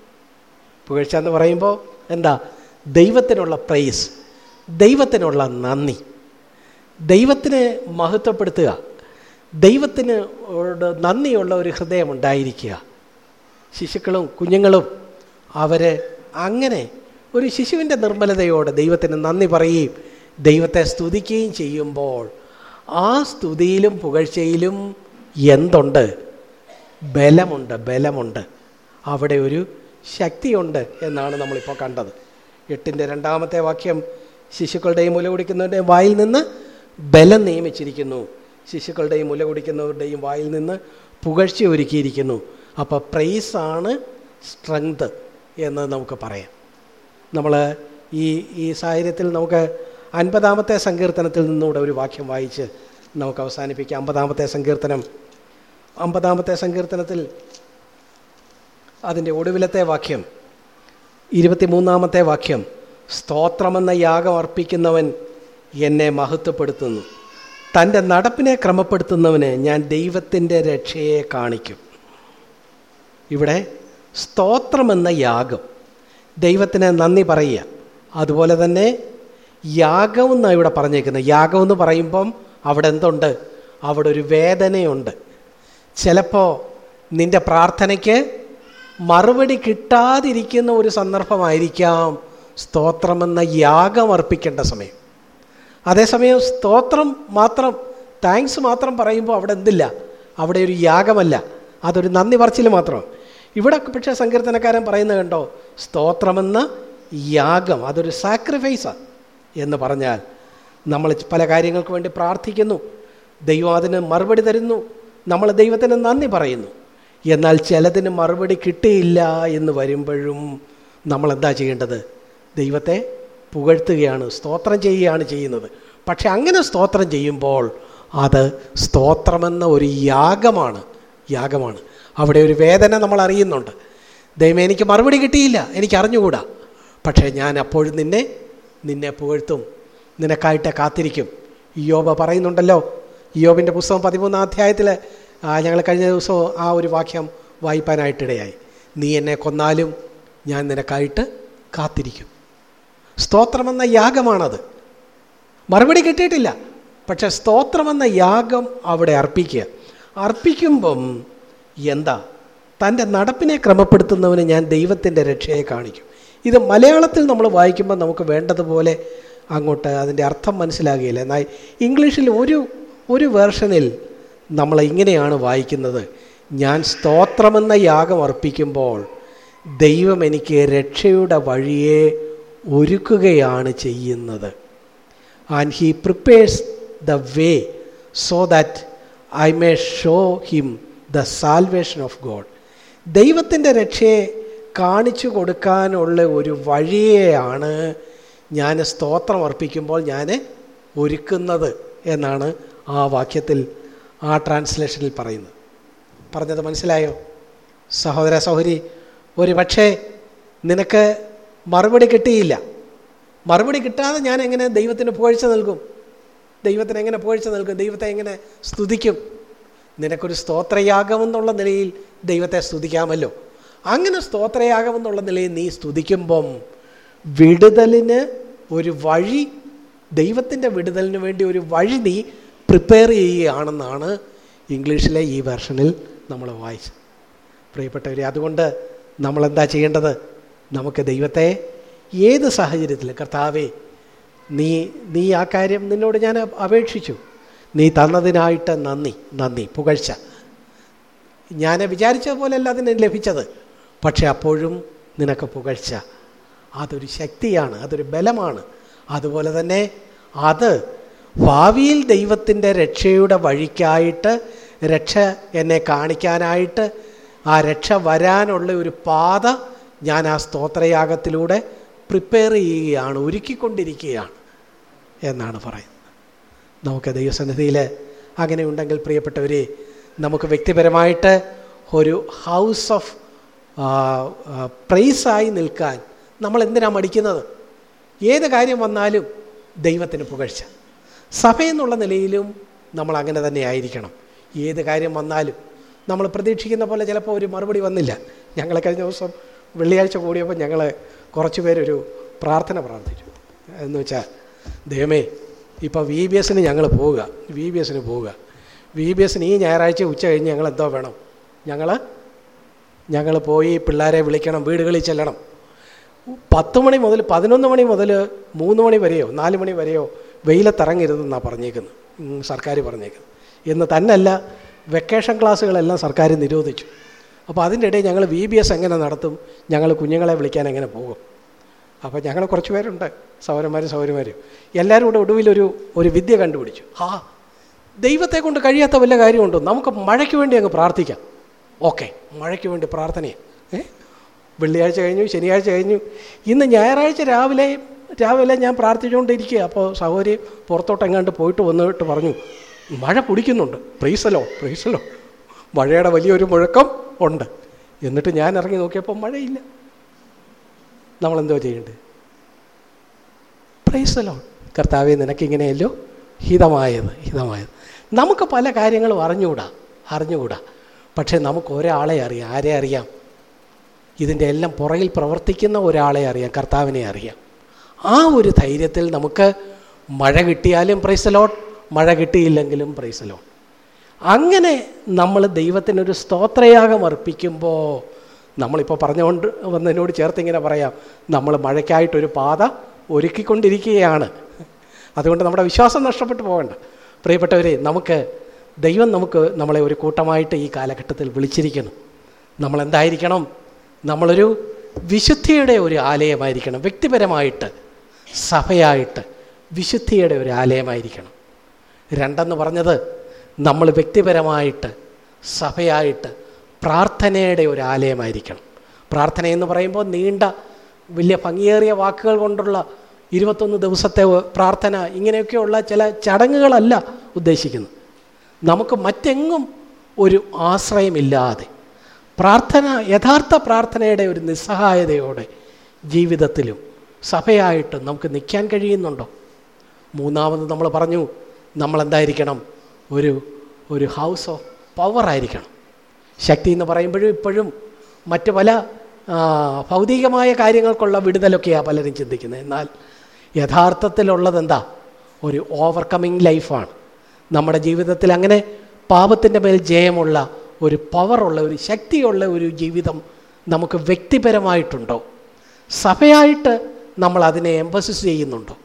പുകഴ്ച എന്ന് പറയുമ്പോൾ എന്താ ദൈവത്തിനുള്ള പ്രൈസ് ദൈവത്തിനുള്ള നന്ദി. ദൈവത്തിനെ മഹത്വപ്പെടുത്തുക. ദൈവത്തിന് നന്ദിയുള്ള ഒരു ഹൃദയം ഉണ്ടായിരിക്കുക. ശിശുക്കളും കുഞ്ഞുങ്ങളും അവരെ അങ്ങനെ ഒരു ശിശുവിന്റെ നിർമ്മലതയോടെ ദൈവത്തിന് നന്ദി പറയുകയും ദൈവത്തെ സ്തുതിക്കുകയും ചെയ്യുമ്പോൾ ആ സ്തുതിയിലും പുകഴ്ചയിലും എന്തുണ്ട്? ബലമുണ്ട് ബലമുണ്ട്. അവിടെ ഒരു ശക്തിയുണ്ട് എന്നാണ് നമ്മളിപ്പോൾ കണ്ടത്. എട്ടിന്റെ രണ്ടാമത്തെ വാക്യം ശിശുക്കളുടെയും മുല കുടിക്കുന്നവരുടെയും വായിൽ നിന്ന് ബലം നിയമിച്ചിരിക്കുന്നു. ശിശുക്കളുടെയും മുല കുടിക്കുന്നവരുടെയും വായിൽ നിന്ന് പുകഴ്ച ഒരുക്കിയിരിക്കുന്നു. അപ്പോൾ പ്രൈസാണ് സ്ട്രെങ്ത് എന്ന് നമുക്ക് പറയാം. നമ്മൾ ഈ ഈ സാഹചര്യത്തിൽ നമുക്ക് അൻപതാമത്തെ സങ്കീർത്തനത്തിൽ നിന്നുകൂടെ ഒരു വാക്യം വായിച്ച് നമുക്ക് അവസാനിപ്പിക്കാം. അമ്പതാമത്തെ സങ്കീർത്തനം. അമ്പതാമത്തെ സങ്കീർത്തനത്തിൽ അതിന്റെ ഒടുവിലത്തെ വാക്യം ഇരുപത്തിമൂന്നാമത്തെ വാക്യം സ്തോത്രമെന്ന യാഗം അർപ്പിക്കുന്നവൻ എന്നെ മഹത്വപ്പെടുത്തുന്നു. തന്റെ നടപ്പിനെ ക്രമപ്പെടുത്തുന്നവന് ഞാൻ ദൈവത്തിന്റെ രക്ഷയെ കാണിക്കും. ഇവിടെ സ്തോത്രമെന്ന യാഗം ദൈവത്തിന് നന്ദി പറയുക. അതുപോലെ തന്നെ യാഗം എന്നാണ് ഇവിടെ പറഞ്ഞേക്കുന്നത്. യാഗം എന്ന് പറയുമ്പം അവിടെ എന്തുണ്ട്? അവിടെ ഒരു വേദനയുണ്ട്. ചിലപ്പോൾ നിന്റെ പ്രാർത്ഥനയ്ക്ക് മറുപടി കിട്ടാതിരിക്കുന്ന ഒരു സന്ദർഭമായിരിക്കാം സ്തോത്രമെന്ന യാഗം അർപ്പിക്കേണ്ട സമയം. അതേസമയം സ്തോത്രം മാത്രം താങ്ക്സ് മാത്രം പറയുമ്പോൾ അവിടെ എന്തില്ല? അവിടെ ഒരു യാഗമല്ല. അതൊരു നന്ദി പറച്ചിൽ മാത്രം. ഇവിടെ പക്ഷേ സങ്കീർത്തനക്കാരൻ പറയുന്നത് കണ്ടോ? സ്തോത്രമെന്ന യാഗം അതൊരു സാക്രിഫൈസാണ് എന്ന് പറഞ്ഞാൽ നമ്മൾ പല കാര്യങ്ങൾക്ക് വേണ്ടി പ്രാർത്ഥിക്കുന്നു. ദൈവം അതിന് മറുപടി തരുന്നു. നമ്മൾ ദൈവത്തിന് നന്ദി പറയുന്നു. എന്നാൽ ചിലതിന് മറുപടി കിട്ടിയില്ല എന്ന് വരുമ്പോഴും നമ്മൾ എന്താ ചെയ്യേണ്ടത്? ദൈവത്തെ പുകഴ്ത്തുകയാണ് സ്തോത്രം ചെയ്യുകയാണ് ചെയ്യുന്നത്. പക്ഷെ അങ്ങനെ സ്തോത്രം ചെയ്യുമ്പോൾ അത് സ്തോത്രമെന്ന ഒരു യാഗമാണ്. യാഗമാണ്. അവിടെ ഒരു വേദന നമ്മൾ അറിയുന്നുണ്ട്. ദൈവം എനിക്ക് മറുപടി കിട്ടിയില്ല. എനിക്ക് അറിഞ്ഞുകൂടാ പക്ഷേ ഞാൻ അപ്പോഴും നിന്നെ നിന്നെ പുകഴ്ത്തും. നിനക്കായിട്ട് കാത്തിരിക്കും. യോബ പറയുന്നുണ്ടല്ലോ യോബിന്റെ പുസ്തകം പതിമൂന്നാം അധ്യായത്തിൽ ഞങ്ങൾ കഴിഞ്ഞ ദിവസം ആ ഒരു വാക്യം വായിപ്പാനായിട്ടിടയായി. നീ എന്നെ കൊന്നാലും ഞാൻ നിനക്കായിട്ട് കാത്തിരിക്കും. സ്തോത്രമെന്ന യാഗമാണത്. മറുപടി കിട്ടിയിട്ടില്ല. പക്ഷെ സ്തോത്രമെന്ന യാഗം അവിടെ അർപ്പിക്കുക. അർപ്പിക്കുമ്പം എന്താ? തന്റെ നടപ്പിനെ ക്രമപ്പെടുത്തുന്നവന് ഞാൻ ദൈവത്തിന്റെ രക്ഷയെ കാണിക്കും. ഇത് മലയാളത്തിൽ നമ്മൾ വായിക്കുമ്പോൾ നമുക്ക് വേണ്ടതുപോലെ അങ്ങോട്ട് അതിന്റെ അർത്ഥം മനസ്സിലാകുകയില്ല. എന്നാൽ ഇംഗ്ലീഷിൽ ഒരു ഒരു വേർഷനിൽ നമ്മൾ ഇങ്ങനെയാണ് വായിക്കുന്നത്. ഞാൻ സ്തോത്രമെന്ന യാഗം അർപ്പിക്കുമ്പോൾ ദൈവം എനിക്ക് രക്ഷയുടെ വഴിയെ ഒരുക്കുകയാണ് ചെയ്യുന്നത്. And he prepares the way so that I may show him the salvation of God ദൈവത്തിന്റെ രക്ഷയെ കാണിച്ചു കൊടുക്കാനുള്ള ഒരു വഴിയെയാണ് ഞാൻ സ്തോത്രം അർപ്പിക്കുമ്പോൾ ഞാൻ ഒരുക്കുന്നത് എന്നാണ് ആ വാക്യത്തിൽ ആ ട്രാൻസ്ലേഷനിൽ പറയുന്നത്. പറഞ്ഞത് മനസ്സിലായോ? സഹോദര സഹോദരി ഒരു പക്ഷേ നിനക്ക് മറുപടി കിട്ടിയില്ല. മറുപടി കിട്ടാതെ ഞാൻ എങ്ങനെ ദൈവത്തിന് പുകഴ്ച നൽകും? ദൈവത്തിന് എങ്ങനെ പുകഴ്ച നൽകും? ദൈവത്തെ എങ്ങനെ സ്തുതിക്കും? നിനക്കൊരു സ്തോത്രയാഗമെന്നുള്ള നിലയിൽ ദൈവത്തെ സ്തുതിക്കാമല്ലോ. അങ്ങനെ സ്തോത്രയാകമെന്നുള്ള നിലയിൽ നീ സ്തുതിക്കുമ്പം വിടുതലിന് ഒരു വഴി ദൈവത്തിന്റെ വിടുതലിന് വേണ്ടി ഒരു വഴി നീ പ്രിപ്പയർ ചെയ്യുകയാണെന്നാണ് ഇംഗ്ലീഷിലെ ഈ വെർഷനിൽ നമ്മൾ വായിച്ചത്. പ്രിയപ്പെട്ടവരെ അതുകൊണ്ട് നമ്മളെന്താ ചെയ്യേണ്ടത്? നമുക്ക് ദൈവത്തെ ഏത് സാഹചര്യത്തിൽ കർത്താവേ നീ നീ ആ കാര്യം നിന്നോട് ഞാൻ അപേക്ഷിച്ചു. നീ തന്നതിനായിട്ട് നന്ദി നന്ദി പുകഴ്ച. ഞാൻ വിചാരിച്ചതുപോലെയല്ല അതിന് ലഭിച്ചത്. പക്ഷെ അപ്പോഴും നിനക്ക് പുകഴ്ച. അതൊരു ശക്തിയാണ് അതൊരു ബലമാണ്. അതുപോലെ തന്നെ അത് ഭാവിയിൽ ദൈവത്തിന്റെ രക്ഷയുടെ വഴിക്കായിട്ട് രക്ഷ എന്നെ കാണിക്കാനായിട്ട് ആ രക്ഷ വരാനുള്ള ഒരു പാത ഞാൻ ആ സ്തോത്രയാഗത്തിലൂടെ പ്രിപ്പയർ ചെയ്യുകയാണ് ഒരുക്കിക്കൊണ്ടിരിക്കുകയാണ് എന്നാണ് പറയുന്നത്. നമുക്ക് ദൈവസന്നിധിയിൽ അങ്ങനെ ഉണ്ടെങ്കിൽ പ്രിയപ്പെട്ടവരെ നമുക്ക് വ്യക്തിപരമായിട്ട് ഒരു ഹൗസ് ഓഫ് പ്രൈസായി നിൽക്കാൻ നമ്മൾ എന്തിനാണ് മടിക്കുന്നത്? ഏത് കാര്യം വന്നാലും ദൈവത്തിന് പുകഴ്ച. സഭയെന്നുള്ള നിലയിലും നമ്മൾ അങ്ങനെ തന്നെ ആയിരിക്കണം. ഏത് കാര്യം വന്നാലും നമ്മൾ പ്രതീക്ഷിക്കുന്ന പോലെ ചിലപ്പോൾ ഒരു മറുപടി വന്നില്ല. ഞങ്ങൾ കഴിഞ്ഞ ദിവസം വെള്ളിയാഴ്ച കൂടിയപ്പോൾ ഞങ്ങൾ കുറച്ച് പേരൊരു പ്രാർത്ഥന പ്രാർത്ഥിച്ചു. എന്ന് വെച്ചാൽ ദൈവമേ ഇപ്പോൾ വി ബി എസിന് ഞങ്ങൾ പോവുക. വി ബി എസിന് പോവുക. വി ബി എസിന് ഈ ഞായറാഴ്ച ഉച്ച കഴിഞ്ഞ് ഞങ്ങൾ എന്തോ വേണം? ഞങ്ങൾ ഞങ്ങൾ പോയി പിള്ളേരെ വിളിക്കണം വീടുകളിൽ ചെല്ലണം. പത്ത് മണി മുതൽ പതിനൊന്ന് മണി മുതൽ മൂന്ന് മണി വരെയോ നാല് മണി വരെയോ വെയിലത്തിറങ്ങരുതെന്നാണ് പറഞ്ഞേക്കുന്നത്. സർക്കാർ പറഞ്ഞേക്കുന്നത്. എന്ന് തന്നെയല്ല വെക്കേഷൻ ക്ലാസ്സുകളെല്ലാം സർക്കാർ നിരോധിച്ചു. അപ്പോൾ അതിന്റെ ഇടയിൽ ഞങ്ങൾ വി ബി എസ് എങ്ങനെ നടത്തും? ഞങ്ങൾ കുഞ്ഞുങ്ങളെ വിളിക്കാൻ എങ്ങനെ പോകും? അപ്പോൾ ഞങ്ങൾ കുറച്ച് പേരുണ്ട് സൗരന്മാരും സൗരന്മാരും. എല്ലാവരും കൂടെ ഒടുവിലൊരു ഒരു വിദ്യ കണ്ടുപിടിച്ചു. ഹാ ദൈവത്തെ കൊണ്ട് കഴിയാത്ത വല്ല കാര്യമുണ്ടോ? നമുക്ക് മഴയ്ക്ക് വേണ്ടി അങ്ങ് പ്രാർത്ഥിക്കാം. ഓക്കെ മഴയ്ക്ക് വേണ്ടി പ്രാർത്ഥനയാണ് ഏ? വെള്ളിയാഴ്ച കഴിഞ്ഞു ശനിയാഴ്ച കഴിഞ്ഞു. ഇന്ന് ഞായറാഴ്ച രാവിലെ രാവിലെ ഞാൻ പ്രാർത്ഥിച്ചുകൊണ്ടിരിക്കുക അപ്പോൾ സഹോദരി പുറത്തോട്ടെങ്ങാണ്ട് പോയിട്ട് വന്നിട്ട് പറഞ്ഞു മഴ കുടിക്കുന്നുണ്ട് പ്രീസലോ പ്രീസലോ മഴയുടെ വലിയൊരു മുഴക്കം ഉണ്ട്. എന്നിട്ട് ഞാൻ ഇറങ്ങി നോക്കിയപ്പോൾ മഴയില്ല. നമ്മളെന്തോ ചെയ്യേണ്ടത് പ്രൈസലോ കർത്താവെ നിനക്കിങ്ങനെയല്ലോ? ഹിതമായത് ഹിതമായത്. നമുക്ക് പല കാര്യങ്ങളും അറിഞ്ഞുകൂടാ അറിഞ്ഞുകൂടാ. പക്ഷേ നമുക്ക് ഒരാളെ അറിയാം. ആരെ അറിയാം? ഇതിന്റെ എല്ലാം പുറകിൽ പ്രവർത്തിക്കുന്ന ഒരാളെ അറിയാം. കർത്താവിനെ അറിയാം. ആ ഒരു ധൈര്യത്തിൽ നമുക്ക് മഴ കിട്ടിയാലും പ്രൈസലോട്ട് മഴ കിട്ടിയില്ലെങ്കിലും പ്രൈസലോട്ട് അങ്ങനെ നമ്മൾ ദൈവത്തിനൊരു സ്തോത്രയാഗം അർപ്പിക്കുമ്പോൾ നമ്മളിപ്പോൾ പറഞ്ഞുകൊണ്ട് വന്നതിനോട് ചേർത്ത് ഇങ്ങനെ പറയാം. നമ്മൾ മഴയ്ക്കായിട്ടൊരു പാത ഒരുക്കിക്കൊണ്ടിരിക്കുകയാണ്. അതുകൊണ്ട് നമ്മുടെ വിശ്വാസം നഷ്ടപ്പെട്ടു പോകണ്ട. പ്രിയപ്പെട്ടവരെ നമുക്ക് ദൈവം നമുക്ക് നമ്മളെ ഒരു കൂട്ടമായിട്ട് ഈ കാലഘട്ടത്തിൽ വിളിച്ചിരിക്കുന്നു. നമ്മളെന്തായിരിക്കണം? നമ്മളൊരു വിശുദ്ധിയുടെ ഒരു ആലയമായിരിക്കണം. വ്യക്തിപരമായിട്ട് സഭയായിട്ട് വിശുദ്ധിയുടെ ഒരു ആലയമായിരിക്കണം. രണ്ടെന്ന് പറഞ്ഞത് നമ്മൾ വ്യക്തിപരമായിട്ട് സഭയായിട്ട് പ്രാർത്ഥനയുടെ ഒരു ആലയമായിരിക്കണം. പ്രാർത്ഥന എന്ന് പറയുമ്പോൾ നീണ്ട വലിയ ഭംഗിയേറിയ വാക്കുകൾ കൊണ്ടുള്ള ഇരുപത്തൊന്ന് ദിവസത്തെ പ്രാർത്ഥന ഇങ്ങനെയൊക്കെയുള്ള ചില ചടങ്ങുകളല്ല ഉദ്ദേശിക്കുന്നത്. നമുക്ക് മറ്റെങ്ങും ഒരു ആശ്രയമില്ലാതെ പ്രാർത്ഥന യഥാർത്ഥ പ്രാർത്ഥനയുടെ ഒരു നിസ്സഹായതയോടെ ജീവിതത്തിലും സഭയായിട്ടും നമുക്ക് നിൽക്കാൻ കഴിയുന്നുണ്ടോ? മൂന്നാമത് നമ്മൾ പറഞ്ഞു നമ്മളെന്തായിരിക്കണം? ഒരു ഒരു ഹൗസ് ഓഫ് പവർ ആയിരിക്കണം. ശക്തി എന്ന് പറയുമ്പോഴും ഇപ്പോഴും മറ്റു പല ഭൗതികമായ കാര്യങ്ങൾക്കുള്ള വിടുതലൊക്കെയാണ് പലരും ചിന്തിക്കുന്നത്. എന്നാൽ യഥാർത്ഥത്തിലുള്ളതെന്താ ഒരു ഓവർകമ്മിങ് ലൈഫാണ് നമ്മുടെ ജീവിതത്തിൽ അങ്ങനെ പാപത്തിന്റെ മേൽ ജയമുള്ള ഒരു പവറുള്ള ഒരു ശക്തിയുള്ള ഒരു ജീവിതം നമുക്ക് വ്യക്തിപരമായിട്ടുണ്ടോ? സഭയായിട്ട് നമ്മൾ അതിനെ എംബസിസ് ചെയ്യുന്നുണ്ടോ?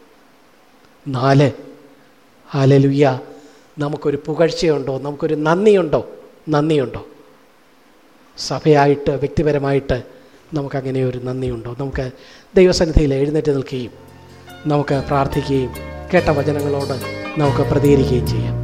നാല്. ഹാലലുയ്യ നമുക്കൊരു പുകഴ്ചയുണ്ടോ? നമുക്കൊരു നന്ദിയുണ്ടോ? നന്ദിയുണ്ടോ? സഭയായിട്ട് വ്യക്തിപരമായിട്ട് നമുക്കങ്ങനെ ഒരു നന്ദിയുണ്ടോ? നമുക്ക് ദൈവസന്നിധിയിൽ എഴുന്നേറ്റ് നിൽക്കുകയും നമുക്ക് പ്രാർത്ഥിക്കുകയും കേട്ട വചനങ്ങളോട് നമുക്ക് പ്രതികരിക്കുകയും ചെയ്യാം.